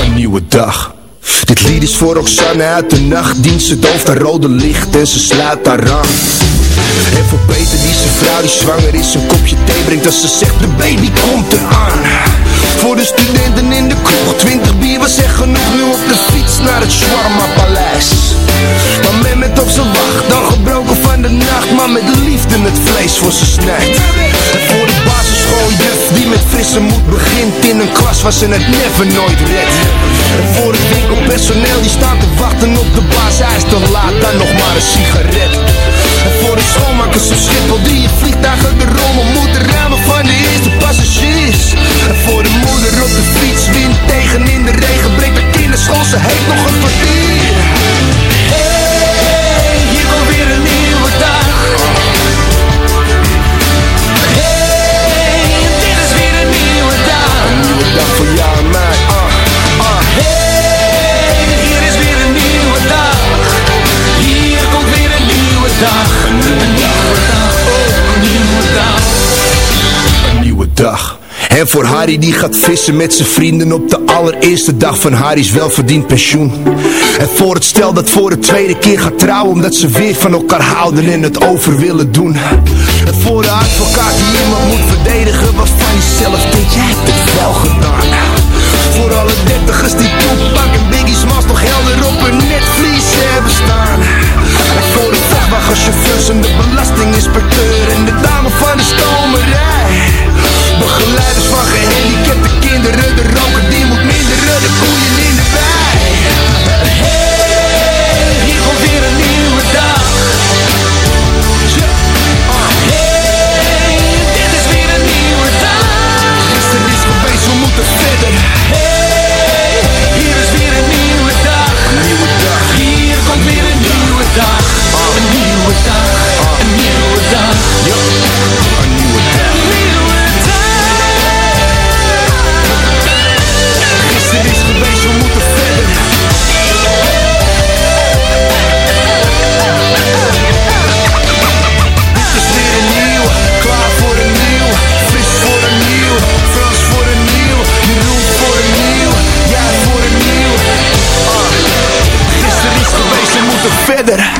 [SPEAKER 15] Een nieuwe dag Dit lied is voor Roxanne uit de nachtdienst Ze dooft haar rode licht en ze sluit haar aan En voor Peter die zijn vrouw die zwanger is Een kopje thee brengt als ze zegt de baby komt eraan. Voor de studenten in de kroeg 20 bier was echt genoeg Nu op de fiets naar het Shawarma Paleis. Maar men met op zijn wacht Dan gebroken van de nacht Maar met liefde het vlees voor ze snijdt De basisschooljuf die met frisse moed begint. In een klas waar ze het never nooit redt. En voor het winkelpersoneel die staat te wachten op de baas. Hij is te laat, dan nog maar een sigaret. En voor de schoonmakers op Schiphol die je vliegtuigen de rommel moeten ruimen van de eerste passagiers. En voor de moeder op de fiets, wind tegen in de regen Brengt de kinderschool, ze heeft nog een kwartier
[SPEAKER 5] Een
[SPEAKER 15] en voor Harry die gaat vissen met zijn vrienden op de allereerste dag van Harry's welverdiend pensioen. En voor het stel dat voor de tweede keer gaat trouwen omdat ze weer van elkaar houden en het over willen doen. En voor de advocaat die iemand moet verdedigen waarvan hij zelf denkt, jij hebt het wel gedaan. Voor alle dertigers die Tupac en Biggie Smalls nog helder op hun netvlies hebben staan. En voor de vrachtwagenchauffeurs en de belastinginspecteur en de dame van de stomerij. Begeleiders van gehandicapte kinderen, de roker we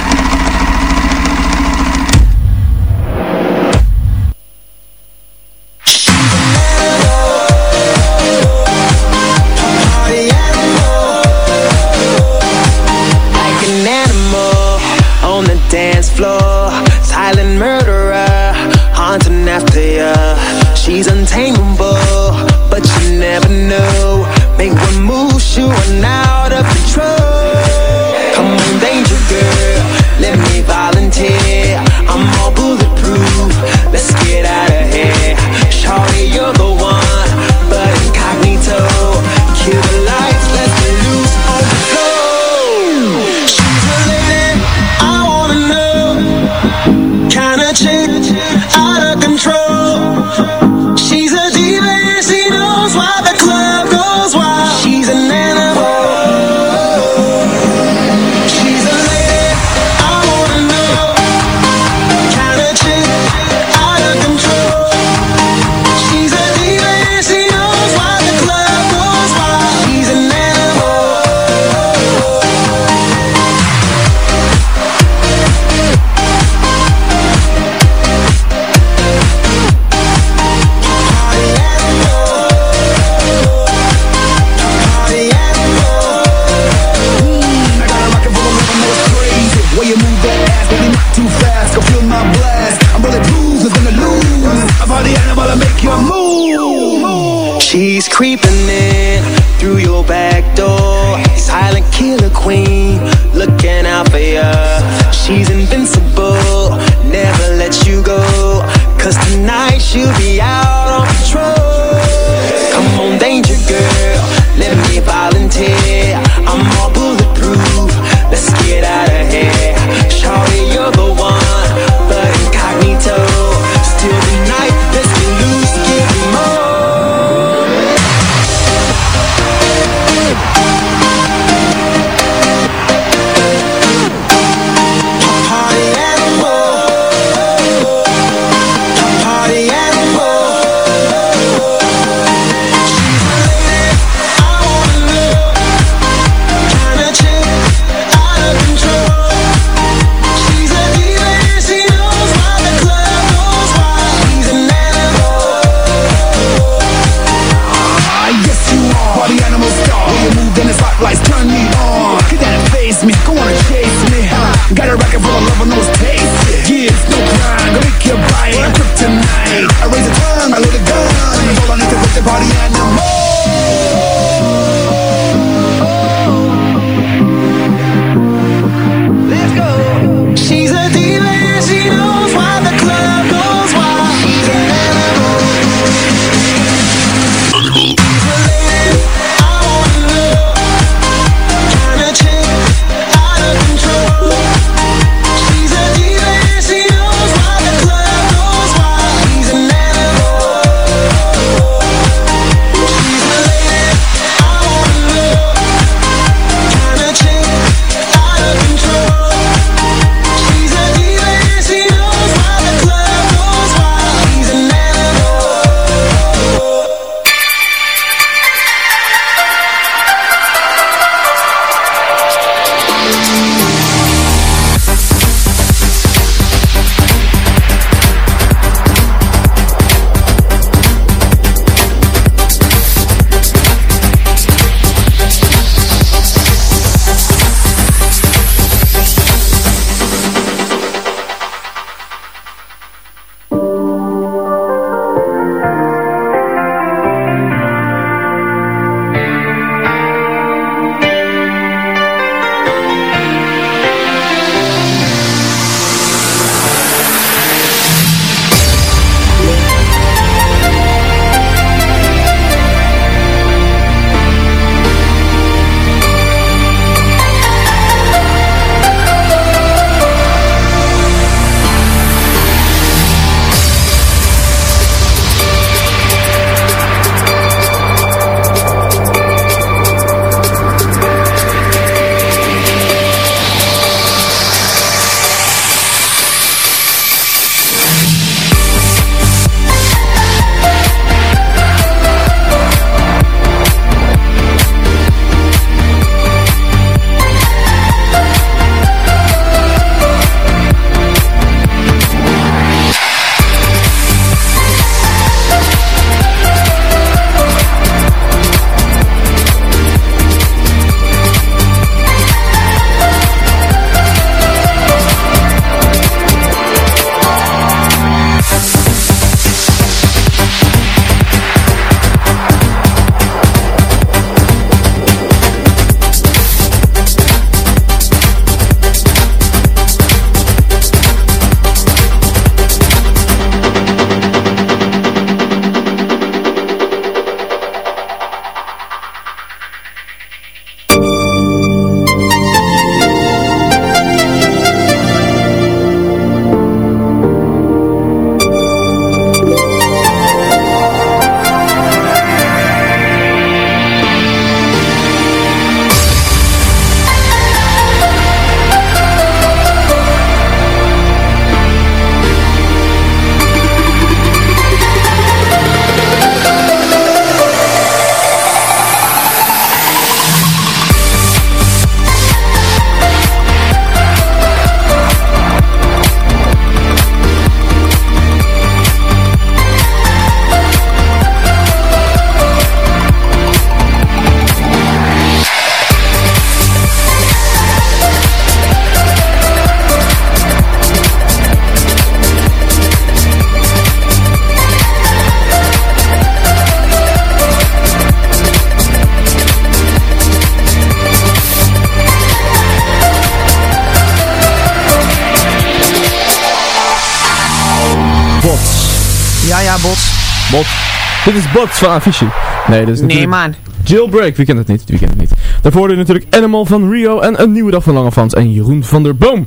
[SPEAKER 15] Dit is
[SPEAKER 7] Bots
[SPEAKER 6] van Avicii. Nee, dit is
[SPEAKER 7] Nee, man.
[SPEAKER 6] Jailbreak, wie kent het niet? Wie kent het niet? Daarvoor hoorde je natuurlijk Animal van Rio en Een Nieuwe Dag van Langefans en Jeroen van der Boom.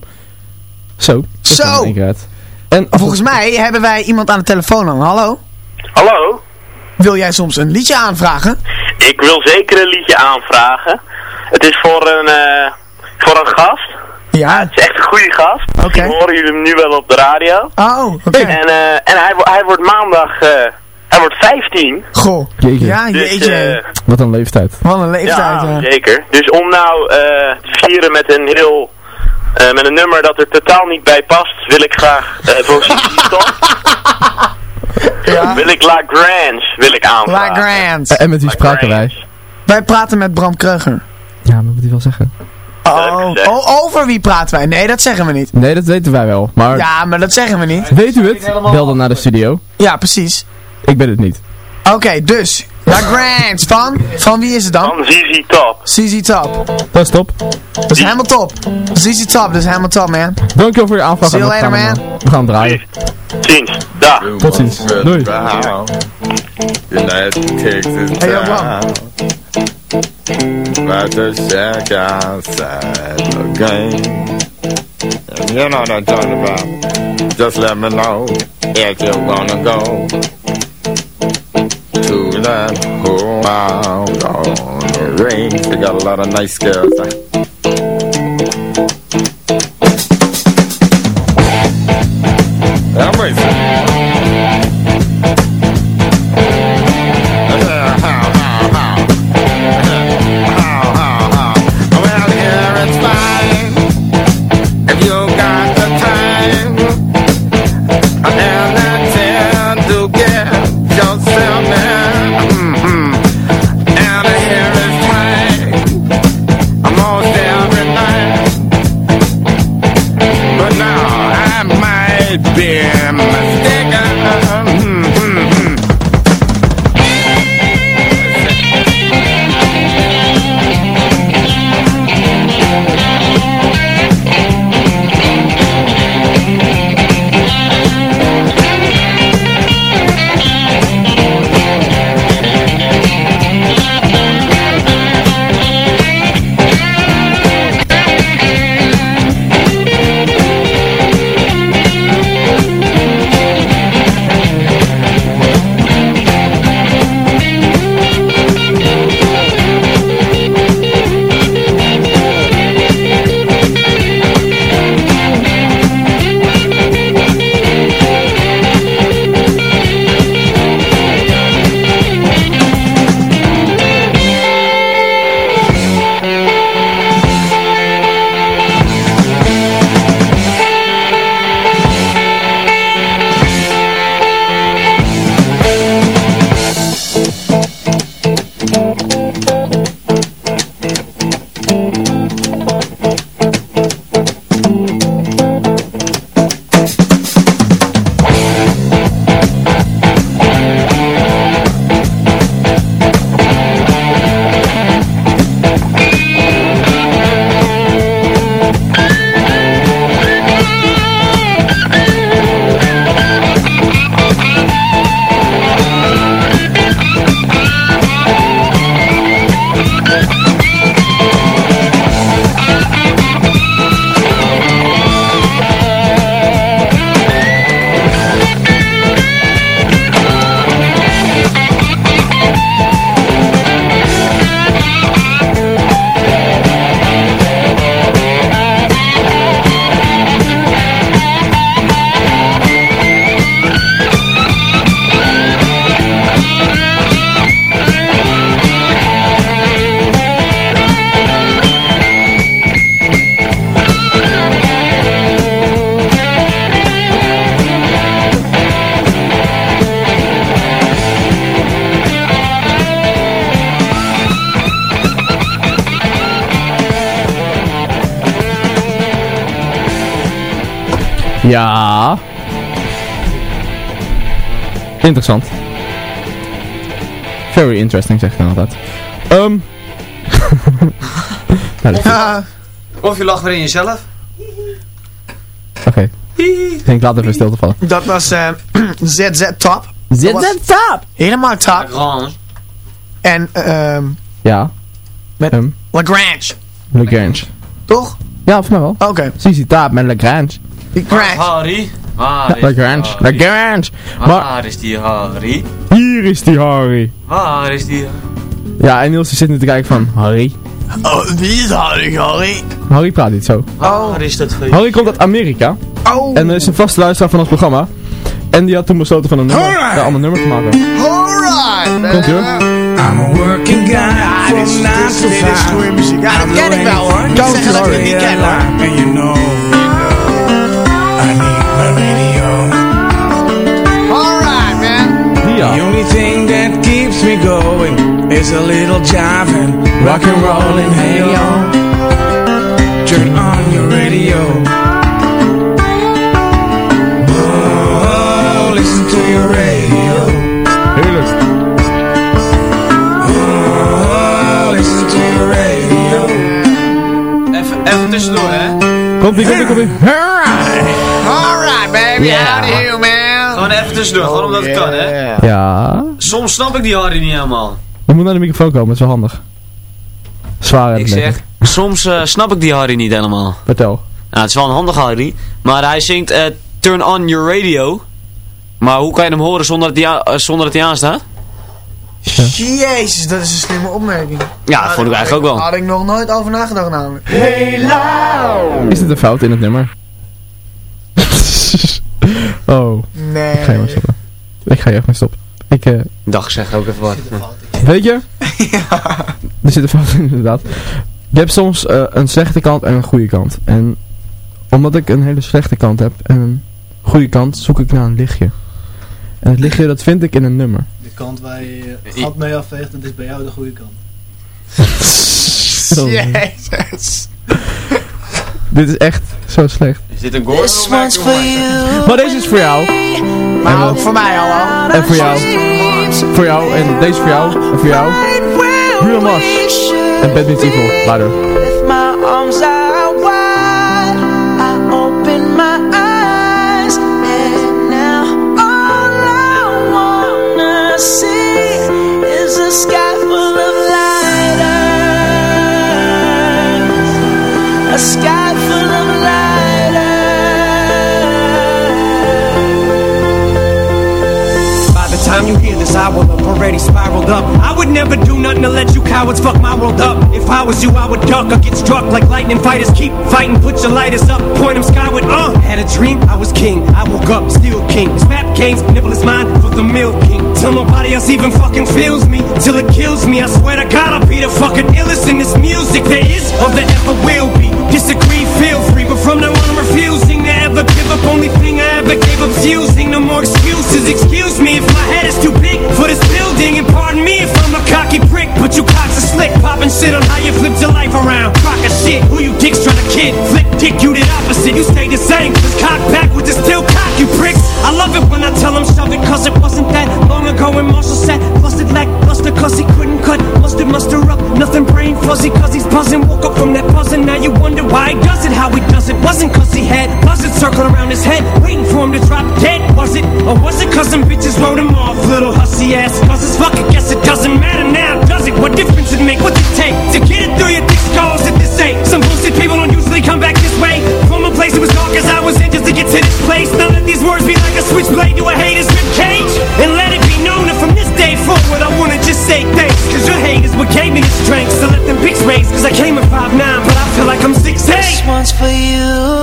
[SPEAKER 6] Zo. dat
[SPEAKER 7] Zo.
[SPEAKER 6] En
[SPEAKER 7] Volgens mij hebben wij iemand aan de telefoon hangen. Hallo?
[SPEAKER 16] Hallo?
[SPEAKER 7] Wil jij soms een liedje aanvragen?
[SPEAKER 16] Ik wil zeker een liedje aanvragen. Het is voor een, eh, voor een gast.
[SPEAKER 7] Ja.
[SPEAKER 16] Het is echt een goede gast.
[SPEAKER 7] Oké.
[SPEAKER 16] Horen jullie hem nu wel op de radio.
[SPEAKER 7] Oh, oké.
[SPEAKER 16] En, eh, en hij, hij wordt maandag, eh, hij wordt 15.
[SPEAKER 7] Goh.
[SPEAKER 6] Jeetje.
[SPEAKER 7] Ja,
[SPEAKER 16] Dus,
[SPEAKER 7] jeetje.
[SPEAKER 16] eh,
[SPEAKER 6] Wat een leeftijd.
[SPEAKER 7] Wat een leeftijd.
[SPEAKER 16] ja,
[SPEAKER 7] ja.
[SPEAKER 16] zeker. Dus om nou eh, te vieren met een heel, eh, met een nummer dat er totaal niet bij past, wil ik graag eh voor
[SPEAKER 7] Ja.
[SPEAKER 16] wil ik La Grange, wil ik aanvragen.
[SPEAKER 7] La Grant.
[SPEAKER 6] En met wie spraken wij?
[SPEAKER 7] Wij praten met Bram Kreuger.
[SPEAKER 6] Ja, maar wat moet hij wel zeggen?
[SPEAKER 7] Oh, oh, over wie praten wij? Nee, dat zeggen we niet.
[SPEAKER 6] Nee, dat weten wij wel. Maar
[SPEAKER 7] Ja, maar dat zeggen we niet.
[SPEAKER 6] weet u het? Bel dan naar de studio.
[SPEAKER 7] Ja, precies.
[SPEAKER 6] Ik ben het niet.
[SPEAKER 7] Oké, dus. La Grant van? Van wie is het dan?
[SPEAKER 16] Van ZZ Top.
[SPEAKER 7] ZZ Top.
[SPEAKER 6] Dat is top.
[SPEAKER 7] Dat is helemaal top. ZZ Top, dat is helemaal top, man.
[SPEAKER 6] Dankjewel voor je aanvraag.
[SPEAKER 7] See you later,
[SPEAKER 6] gaan,
[SPEAKER 7] man.
[SPEAKER 6] eh, We gaan draaien.
[SPEAKER 16] Ziens. Dag.
[SPEAKER 6] Tot ziens. Doei.
[SPEAKER 7] Hey, yo,
[SPEAKER 17] town. About to check outside the game. And you know what I'm talking about. Just let me know if you wanna go to that whole out on the range. They got a lot of nice girls.
[SPEAKER 6] Interessant. Very interesting, zeg ik dan altijd. Ehm. nou, dat-
[SPEAKER 7] Ja,
[SPEAKER 11] Of je lacht weer in jezelf.
[SPEAKER 6] Oké. Ik denk, laat even stil te vallen.
[SPEAKER 7] dat was eh, ZZ Top.
[SPEAKER 6] ZZ Top!
[SPEAKER 7] Helemaal top.
[SPEAKER 11] Lagrange.
[SPEAKER 7] En ehm
[SPEAKER 6] Ja.
[SPEAKER 7] met
[SPEAKER 6] Hem.
[SPEAKER 7] Lagrange.
[SPEAKER 6] Lagrange.
[SPEAKER 7] Toch?
[SPEAKER 6] Ja, voor mij wel.
[SPEAKER 7] Oké.
[SPEAKER 6] Sisi Taap met Lagrange.
[SPEAKER 7] Lagrange.
[SPEAKER 11] Harry. Waar is die. Harry? Waar is die Harry?
[SPEAKER 6] hier is die Harry.
[SPEAKER 11] Waar is die
[SPEAKER 6] Ja, en Niels die zit nu te kijken van Harry.
[SPEAKER 7] Oh, wie is Harry, Harry?
[SPEAKER 6] Harry praat niet zo.
[SPEAKER 11] Waar is dat?
[SPEAKER 6] Harry komt uit Amerika.
[SPEAKER 7] Oh.
[SPEAKER 6] En is een vaste luisteraar van ons programma. En die had toen besloten van een nummer, een ander nummer te maken.
[SPEAKER 7] Alright.
[SPEAKER 6] Komt ie hoor.
[SPEAKER 18] I'm a working guy
[SPEAKER 7] Ja, dit is, dit
[SPEAKER 18] 9
[SPEAKER 7] is,
[SPEAKER 18] to
[SPEAKER 7] dit is
[SPEAKER 18] 5.
[SPEAKER 7] goede muziek. Ja, dat ken ik wel hoor. Niet zeggen dat ik het
[SPEAKER 6] Harry.
[SPEAKER 7] niet ken hoor.
[SPEAKER 18] The only thing that keeps me going is a little jive and rock and roll and hey yo.
[SPEAKER 5] Turn on your radio. Oh, listen to your radio.
[SPEAKER 6] Heerlijk.
[SPEAKER 5] Oh, listen to your radio.
[SPEAKER 11] Even, even tussendoor, hè?
[SPEAKER 6] Komt ie, komt ie, komt ie.
[SPEAKER 7] Alright, baby.
[SPEAKER 11] Yeah.
[SPEAKER 7] Out of here, man.
[SPEAKER 11] Gewoon even tussendoor, gewoon omdat het kan, hè?
[SPEAKER 6] Ja.
[SPEAKER 11] Soms snap ik die Harry niet helemaal.
[SPEAKER 6] Je moet naar de microfoon komen, dat is wel handig. Zwaar
[SPEAKER 11] Ik zeg, soms eh, snap ik die Harry niet helemaal.
[SPEAKER 6] Vertel.
[SPEAKER 11] Nou, het is wel een handige Harry. Maar hij zingt eh, Turn on your radio. Maar hoe kan je hem horen zonder dat hij, eh, zonder dat hij aanstaat?
[SPEAKER 7] Jezus, dat is een slimme opmerking.
[SPEAKER 11] Ja, dat vond ik eigenlijk ook wel.
[SPEAKER 7] Daar had ik nog nooit over nagedacht namelijk.
[SPEAKER 6] Is dit een fout in het nummer? oh.
[SPEAKER 7] Nee.
[SPEAKER 6] Ik ga je maar stoppen. Ik ga je echt maar stoppen. Ik, eh...
[SPEAKER 11] Dag, zeg ook even wat.
[SPEAKER 6] Weet je? Er zit een fout in inderdaad. Je hebt soms eh, een slechte kant en een goede kant. En omdat ik een hele slechte kant heb en een goede kant, zoek ik naar een lichtje. En het lichtje dat vind ik in een nummer.
[SPEAKER 12] De kant waar je gat mee afveegt, dat is bij jou de goede kant.
[SPEAKER 6] Zo.
[SPEAKER 7] Jezus.
[SPEAKER 6] Dit is echt zo slecht.
[SPEAKER 11] Is dit een
[SPEAKER 5] This one's for you.
[SPEAKER 6] Maar deze is voor jou.
[SPEAKER 7] Maar ook voor mij, hallo.
[SPEAKER 6] En voor jou. Voor jou. En deze voor jou. En voor jou. Bruno Mars. En Bad Meets Evil. Waardoor.
[SPEAKER 19] This, I already spiraled up. I would never do nothing to let you cowards fuck my world up. If I was you, I would duck or get struck like lightning fighters. Keep fighting, put your lighters up, point them skyward. Uh, had a dream, I was king. I woke up, still king. Snap canes, nibble is mine for the milk king. Till nobody else even fucking feels me, till it kills me. I swear to God, I'll be the fucking illest in this music there is or there ever will be. Disagree, feel free, but from now on, I'm refusing to ever give up. Only thing I ever gave up's using. No more excuses. Excuse me if my head is too big for this building, and pardon me if I'm a cocky prick. But you cocks are slick, popping shit on how you flipped your life around. Crock of shit, who you dicks trying to kid? Flip dick, you did opposite. You stay the same. Just cock with and still cock, you pricks. I love it when I tell them shove it, cause it wasn't that long ago when Marshall said, busted lackluster, cause he couldn't cut. Mustard, muster up, nothing brain fuzzy, cause he's buzzing. Woke up from that buzzing, now you wonder why he does it, how he does it. Wasn't cause he had buzzards circling around his head, waiting for him to drop dead. Was it, or was it cause some bitches wrote him off, little hussy ass? Cause fuck, I guess it doesn't matter now, does it? What difference it make? What's it take to get it through your thick skulls at this age? Some bullshit people don't usually come back this way. From a place that was dark as I was in just to get to this place. Now let these words be like a switchblade to a came at 5'9, but I feel like I'm 6'8.
[SPEAKER 5] This one's for you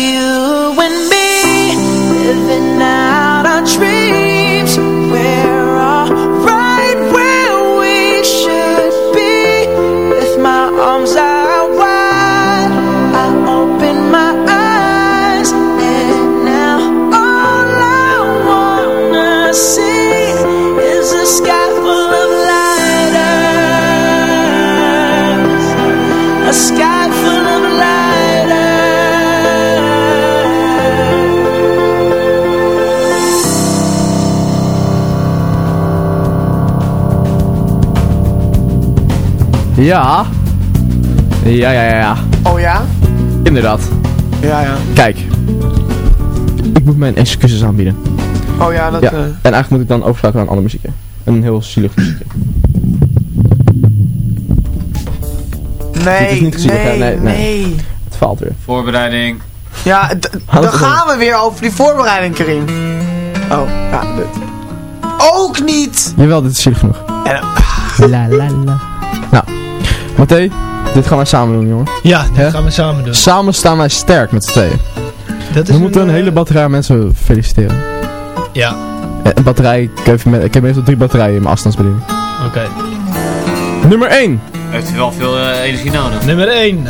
[SPEAKER 6] Ja. Ja, ja, ja, ja.
[SPEAKER 7] Oh ja?
[SPEAKER 6] Inderdaad.
[SPEAKER 7] Ja, ja.
[SPEAKER 6] Kijk. Ik moet mijn excuses aanbieden.
[SPEAKER 7] Oh ja, dat...
[SPEAKER 6] ja.
[SPEAKER 7] eh,
[SPEAKER 6] En eigenlijk moet ik dan overschakelen aan andere muziekje. Een heel zielig muziekje. Dit is
[SPEAKER 7] nee,
[SPEAKER 6] niet zielig,
[SPEAKER 7] nee,
[SPEAKER 6] Nee,
[SPEAKER 7] nee,
[SPEAKER 6] nee. Het faalt weer.
[SPEAKER 11] Voorbereiding.
[SPEAKER 7] Ja, dan gaan we weer over die voorbereiding, Karim. Oh, ja, dit. Ook niet!
[SPEAKER 6] Jawel, dit is zielig genoeg.
[SPEAKER 7] En,
[SPEAKER 6] La la la. Nou, Matthé, dit gaan wij samen doen, jongen.
[SPEAKER 12] Ja,
[SPEAKER 6] Hè?
[SPEAKER 12] gaan we samen doen.
[SPEAKER 6] Samen staan wij sterk met z'n tweeën.
[SPEAKER 12] Dat is
[SPEAKER 6] We moeten een
[SPEAKER 12] eh,
[SPEAKER 6] hele batterij aan mensen feliciteren.
[SPEAKER 12] Ja,
[SPEAKER 6] Eh, Een batterij, ik heb, me- ik heb meestal drie batterijen in mijn afstandsbediening.
[SPEAKER 12] oké.
[SPEAKER 6] Nummer 1.
[SPEAKER 11] Heeft u wel veel eh, energie nodig?
[SPEAKER 12] Nummer 1.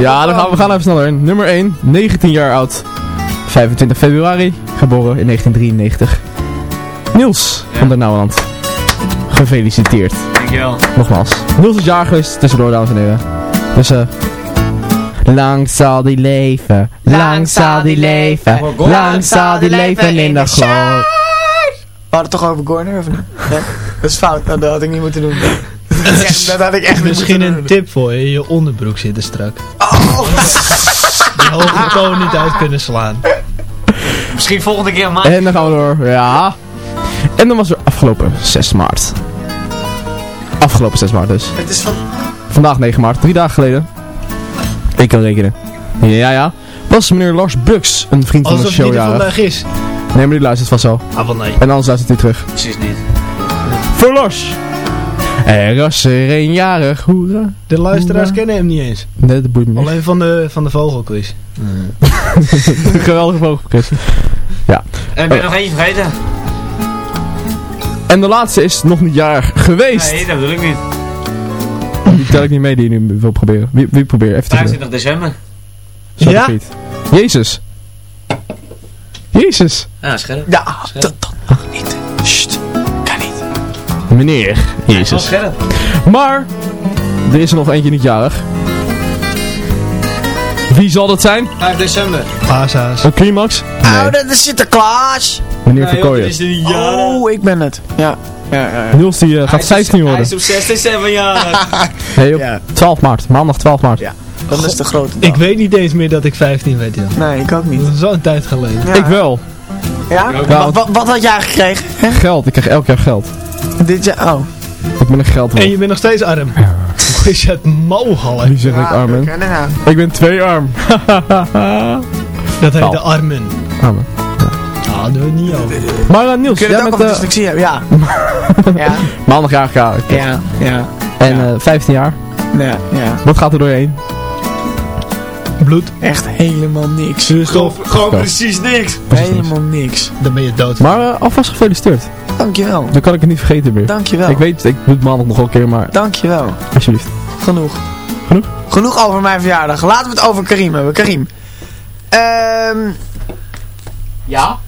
[SPEAKER 6] Ja, dan gaan we gaan even sneller in. Nummer 1, 19 jaar oud. 25 februari, geboren in 1993. Niels van der Nauwland. Gefeliciteerd.
[SPEAKER 11] Dankjewel.
[SPEAKER 6] Nogmaals. Niels is jaar geweest tussendoor, dames en heren. Dus eh... Lang zal die leven, lang zal die leven, lang zal die leven in de glorie.
[SPEAKER 7] we hadden het toch over Gorner, of niet? Nee? Dat is fout, dat had ik niet moeten doen. Dat, is echt- dat had ik echt niet
[SPEAKER 12] Misschien een tip voor je. Je onderbroek zit er strak. Die hoge toon niet uit kunnen slaan.
[SPEAKER 11] Misschien volgende keer maar.
[SPEAKER 6] En dan gaan we door, ja. En dan was er afgelopen 6 maart. Afgelopen 6 maart dus.
[SPEAKER 7] Het is van...
[SPEAKER 6] Vandaag 9 maart, drie dagen geleden. Ik kan rekenen. Ja, ja. Was meneer Lars Bux, een vriend van de
[SPEAKER 12] Alsof het
[SPEAKER 6] show,
[SPEAKER 12] niet er
[SPEAKER 6] jarig.
[SPEAKER 12] vandaag is.
[SPEAKER 6] Nee, maar die luistert vast wel.
[SPEAKER 12] Ah, wel nee.
[SPEAKER 6] En anders luistert hij terug.
[SPEAKER 11] Precies niet.
[SPEAKER 6] Voor Lars! Er was er een jarig, hoera.
[SPEAKER 12] De luisteraars
[SPEAKER 6] Hoera.
[SPEAKER 12] kennen hem niet eens.
[SPEAKER 6] Nee, dat boeit me niet.
[SPEAKER 12] Alleen van de, van de vogelquiz.
[SPEAKER 6] Geweldige vogel, Chris. Ja.
[SPEAKER 11] En ik ben
[SPEAKER 6] Oh.
[SPEAKER 11] nog eentje vergeten.
[SPEAKER 6] En de laatste is nog niet jarig geweest.
[SPEAKER 11] Nee, dat bedoel ik niet.
[SPEAKER 6] Die tel ik niet mee die je nu wil proberen. Wie, wie probeert? Even te
[SPEAKER 11] 25 december.
[SPEAKER 6] Zwarte
[SPEAKER 12] Ja?
[SPEAKER 6] Piet. Jezus. Jezus.
[SPEAKER 11] Ja, scherp.
[SPEAKER 7] Ja,
[SPEAKER 11] Scherp.
[SPEAKER 7] dat, dat mag niet. Sst, kan niet.
[SPEAKER 6] Meneer. Jezus.
[SPEAKER 11] scherp.
[SPEAKER 6] Maar, er is er nog eentje niet jarig. Wie zal dat zijn?
[SPEAKER 11] 5 december.
[SPEAKER 12] Paashaas.
[SPEAKER 6] Een climax?
[SPEAKER 7] Oh, dat is Sinterklaas.
[SPEAKER 6] Meneer
[SPEAKER 11] Nee, joh,
[SPEAKER 6] Verkooyen.
[SPEAKER 11] dit is een jaar.
[SPEAKER 7] Oh, ik ben het. Ja, ja, ja. ja.
[SPEAKER 6] Niels die eh, gaat 15
[SPEAKER 11] Hij
[SPEAKER 6] worden.
[SPEAKER 11] is op 6 december jarig.
[SPEAKER 6] Nee, op
[SPEAKER 7] Ja.
[SPEAKER 6] 12 maart. Maandag 12 maart.
[SPEAKER 7] Ja. Dat is de grote dag.
[SPEAKER 12] Ik weet niet eens meer dat ik 15 werd, joh.
[SPEAKER 7] Nee, ik ook niet.
[SPEAKER 12] Dat is al een tijd geleden.
[SPEAKER 7] Ja.
[SPEAKER 6] Ik wel.
[SPEAKER 7] Ja?
[SPEAKER 6] Ja.
[SPEAKER 7] Wat, wat, wat had jij gekregen? hè?
[SPEAKER 6] Geld. Ik krijg elk jaar geld.
[SPEAKER 7] Dit jaar? Oh.
[SPEAKER 6] Ik ben een geld.
[SPEAKER 12] En je bent nog steeds arm. Hoe is het mogelijk?
[SPEAKER 6] Wie zeg ik arm ben?
[SPEAKER 7] oké, nou, nou.
[SPEAKER 6] Ik ben twee arm.
[SPEAKER 12] Dat heet
[SPEAKER 6] Paul.
[SPEAKER 12] de armen.
[SPEAKER 6] Armen.
[SPEAKER 12] Ah, doe het niet over.
[SPEAKER 6] Maar eh, Niels,
[SPEAKER 7] Kun je
[SPEAKER 6] jij
[SPEAKER 7] het ook
[SPEAKER 6] bent
[SPEAKER 7] over
[SPEAKER 6] eh,
[SPEAKER 7] dyslexie hebben? Ja. ja.
[SPEAKER 6] maandag jarig. Ja.
[SPEAKER 7] Ja, ja.
[SPEAKER 6] En eh 15 jaar.
[SPEAKER 7] Ja, ja.
[SPEAKER 6] Wat gaat er doorheen?
[SPEAKER 12] Bloed.
[SPEAKER 7] Echt helemaal niks.
[SPEAKER 11] Gewoon
[SPEAKER 6] Zo.
[SPEAKER 11] precies niks.
[SPEAKER 7] Helemaal niks.
[SPEAKER 12] Dan ben je dood.
[SPEAKER 6] Maar eh, alvast gefeliciteerd.
[SPEAKER 7] Dankjewel.
[SPEAKER 6] Dan kan ik het niet vergeten meer.
[SPEAKER 7] Dankjewel.
[SPEAKER 6] Ik weet, ik doe het maandag nog wel een keer, maar
[SPEAKER 7] Dankjewel.
[SPEAKER 6] alsjeblieft.
[SPEAKER 7] Genoeg.
[SPEAKER 6] Genoeg?
[SPEAKER 7] Genoeg over mijn verjaardag. Laten we het over Karim hebben. Karim. Ehm...
[SPEAKER 11] Ja?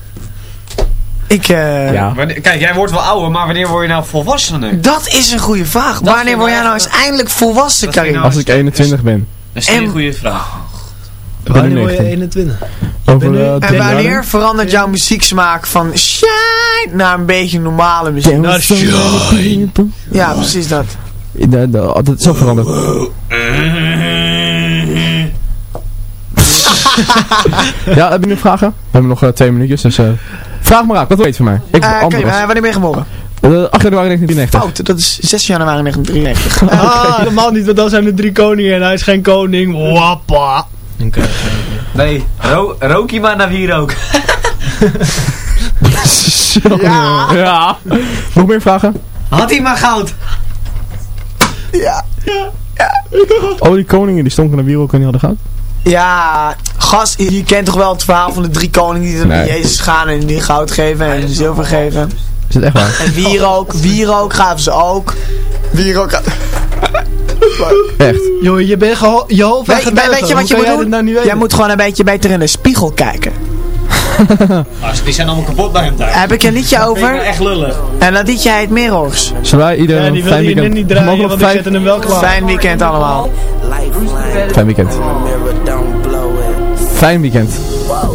[SPEAKER 7] Ik, eh...
[SPEAKER 6] Ja.
[SPEAKER 11] Wanneer- Kijk, jij wordt wel ouder, maar wanneer word je nou volwassen nu?
[SPEAKER 7] Dat is een goede vraag.
[SPEAKER 11] Dat
[SPEAKER 7] Wanneer word jij nou eens eindelijk volwassen,
[SPEAKER 11] Dat
[SPEAKER 7] Karim?
[SPEAKER 11] nou
[SPEAKER 6] Als ik 21 ben.
[SPEAKER 11] Dat is geen
[SPEAKER 7] En-
[SPEAKER 11] goede vraag.
[SPEAKER 12] Wanneer word je
[SPEAKER 6] 19.
[SPEAKER 12] 21?
[SPEAKER 6] Over
[SPEAKER 12] ben nu-
[SPEAKER 6] eh,
[SPEAKER 12] En
[SPEAKER 7] wanneer verandert jouw muzieksmaak van shine naar een beetje normale muziek?
[SPEAKER 12] Nou,
[SPEAKER 7] Ja, precies dat.
[SPEAKER 6] De- de- Dat is ook veranderd. ja, heb je nu vragen? We hebben nog eh, twee minuutjes, dus vraag maar aan. Wat wil je van mij? Ik
[SPEAKER 7] Eh, Karim,
[SPEAKER 6] het.
[SPEAKER 7] eh, wanneer ben je geboren?
[SPEAKER 6] Eh, 8 januari 1993.
[SPEAKER 7] Fout, dat is 6 januari 1993.
[SPEAKER 12] Ah, helemaal niet, want dan zijn er drie koningen en hij is geen koning. Wappa.
[SPEAKER 11] Nee, ro maar naar hier ook.
[SPEAKER 7] Ja.
[SPEAKER 6] ja. Nog meer vragen?
[SPEAKER 11] Had hij maar goud.
[SPEAKER 7] Ja.
[SPEAKER 6] Oh, die koningen die stonken naar wierook en die hadden goud?
[SPEAKER 7] Ja, gast, je kent toch wel het verhaal van de drie koningen die
[SPEAKER 6] Nee.
[SPEAKER 7] naar Jezus gaan en die goud geven en zilver geven.
[SPEAKER 6] Is het echt waar?
[SPEAKER 7] En wierook, wierook gaven ze ook. Wierook
[SPEAKER 6] Echt?
[SPEAKER 12] Joh, je bent geho- je hoofd
[SPEAKER 7] Weet, je wat je moet doen?
[SPEAKER 12] Nou
[SPEAKER 7] Jij moet gewoon een beetje beter in de spiegel kijken.
[SPEAKER 11] Die zijn allemaal kapot bij hem thuis.
[SPEAKER 7] Heb ik een liedje
[SPEAKER 11] ik
[SPEAKER 7] over?
[SPEAKER 11] echt lullig.
[SPEAKER 7] En dat liedje heet Mirrors.
[SPEAKER 6] Zullen wij iedereen
[SPEAKER 12] Ja,
[SPEAKER 6] een
[SPEAKER 12] die
[SPEAKER 6] fijn weekend...
[SPEAKER 12] niet draaien,
[SPEAKER 6] Mogen we
[SPEAKER 12] want
[SPEAKER 6] vijf...
[SPEAKER 12] hem wel klaar.
[SPEAKER 7] Fijn weekend allemaal.
[SPEAKER 6] Fijn weekend. Fijn weekend.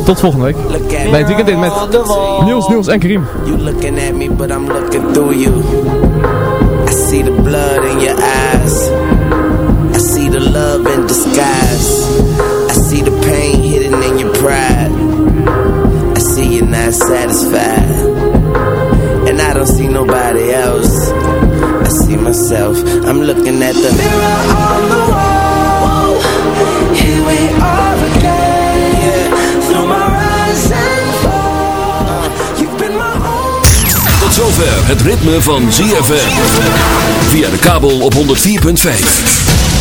[SPEAKER 6] Tot volgende week. Bij het weekend in met Niels, Niels en Karim.
[SPEAKER 8] You looking at me, but I'm looking through you. I see the blood in your eyes. Not satisfied. And I don't see nobody else. I see myself. I'm looking at the mirror on the wall. Here again. Through my rise and. You've been my own.
[SPEAKER 3] Tot zover het ritme van ZFM. Via de kabel op 104.5.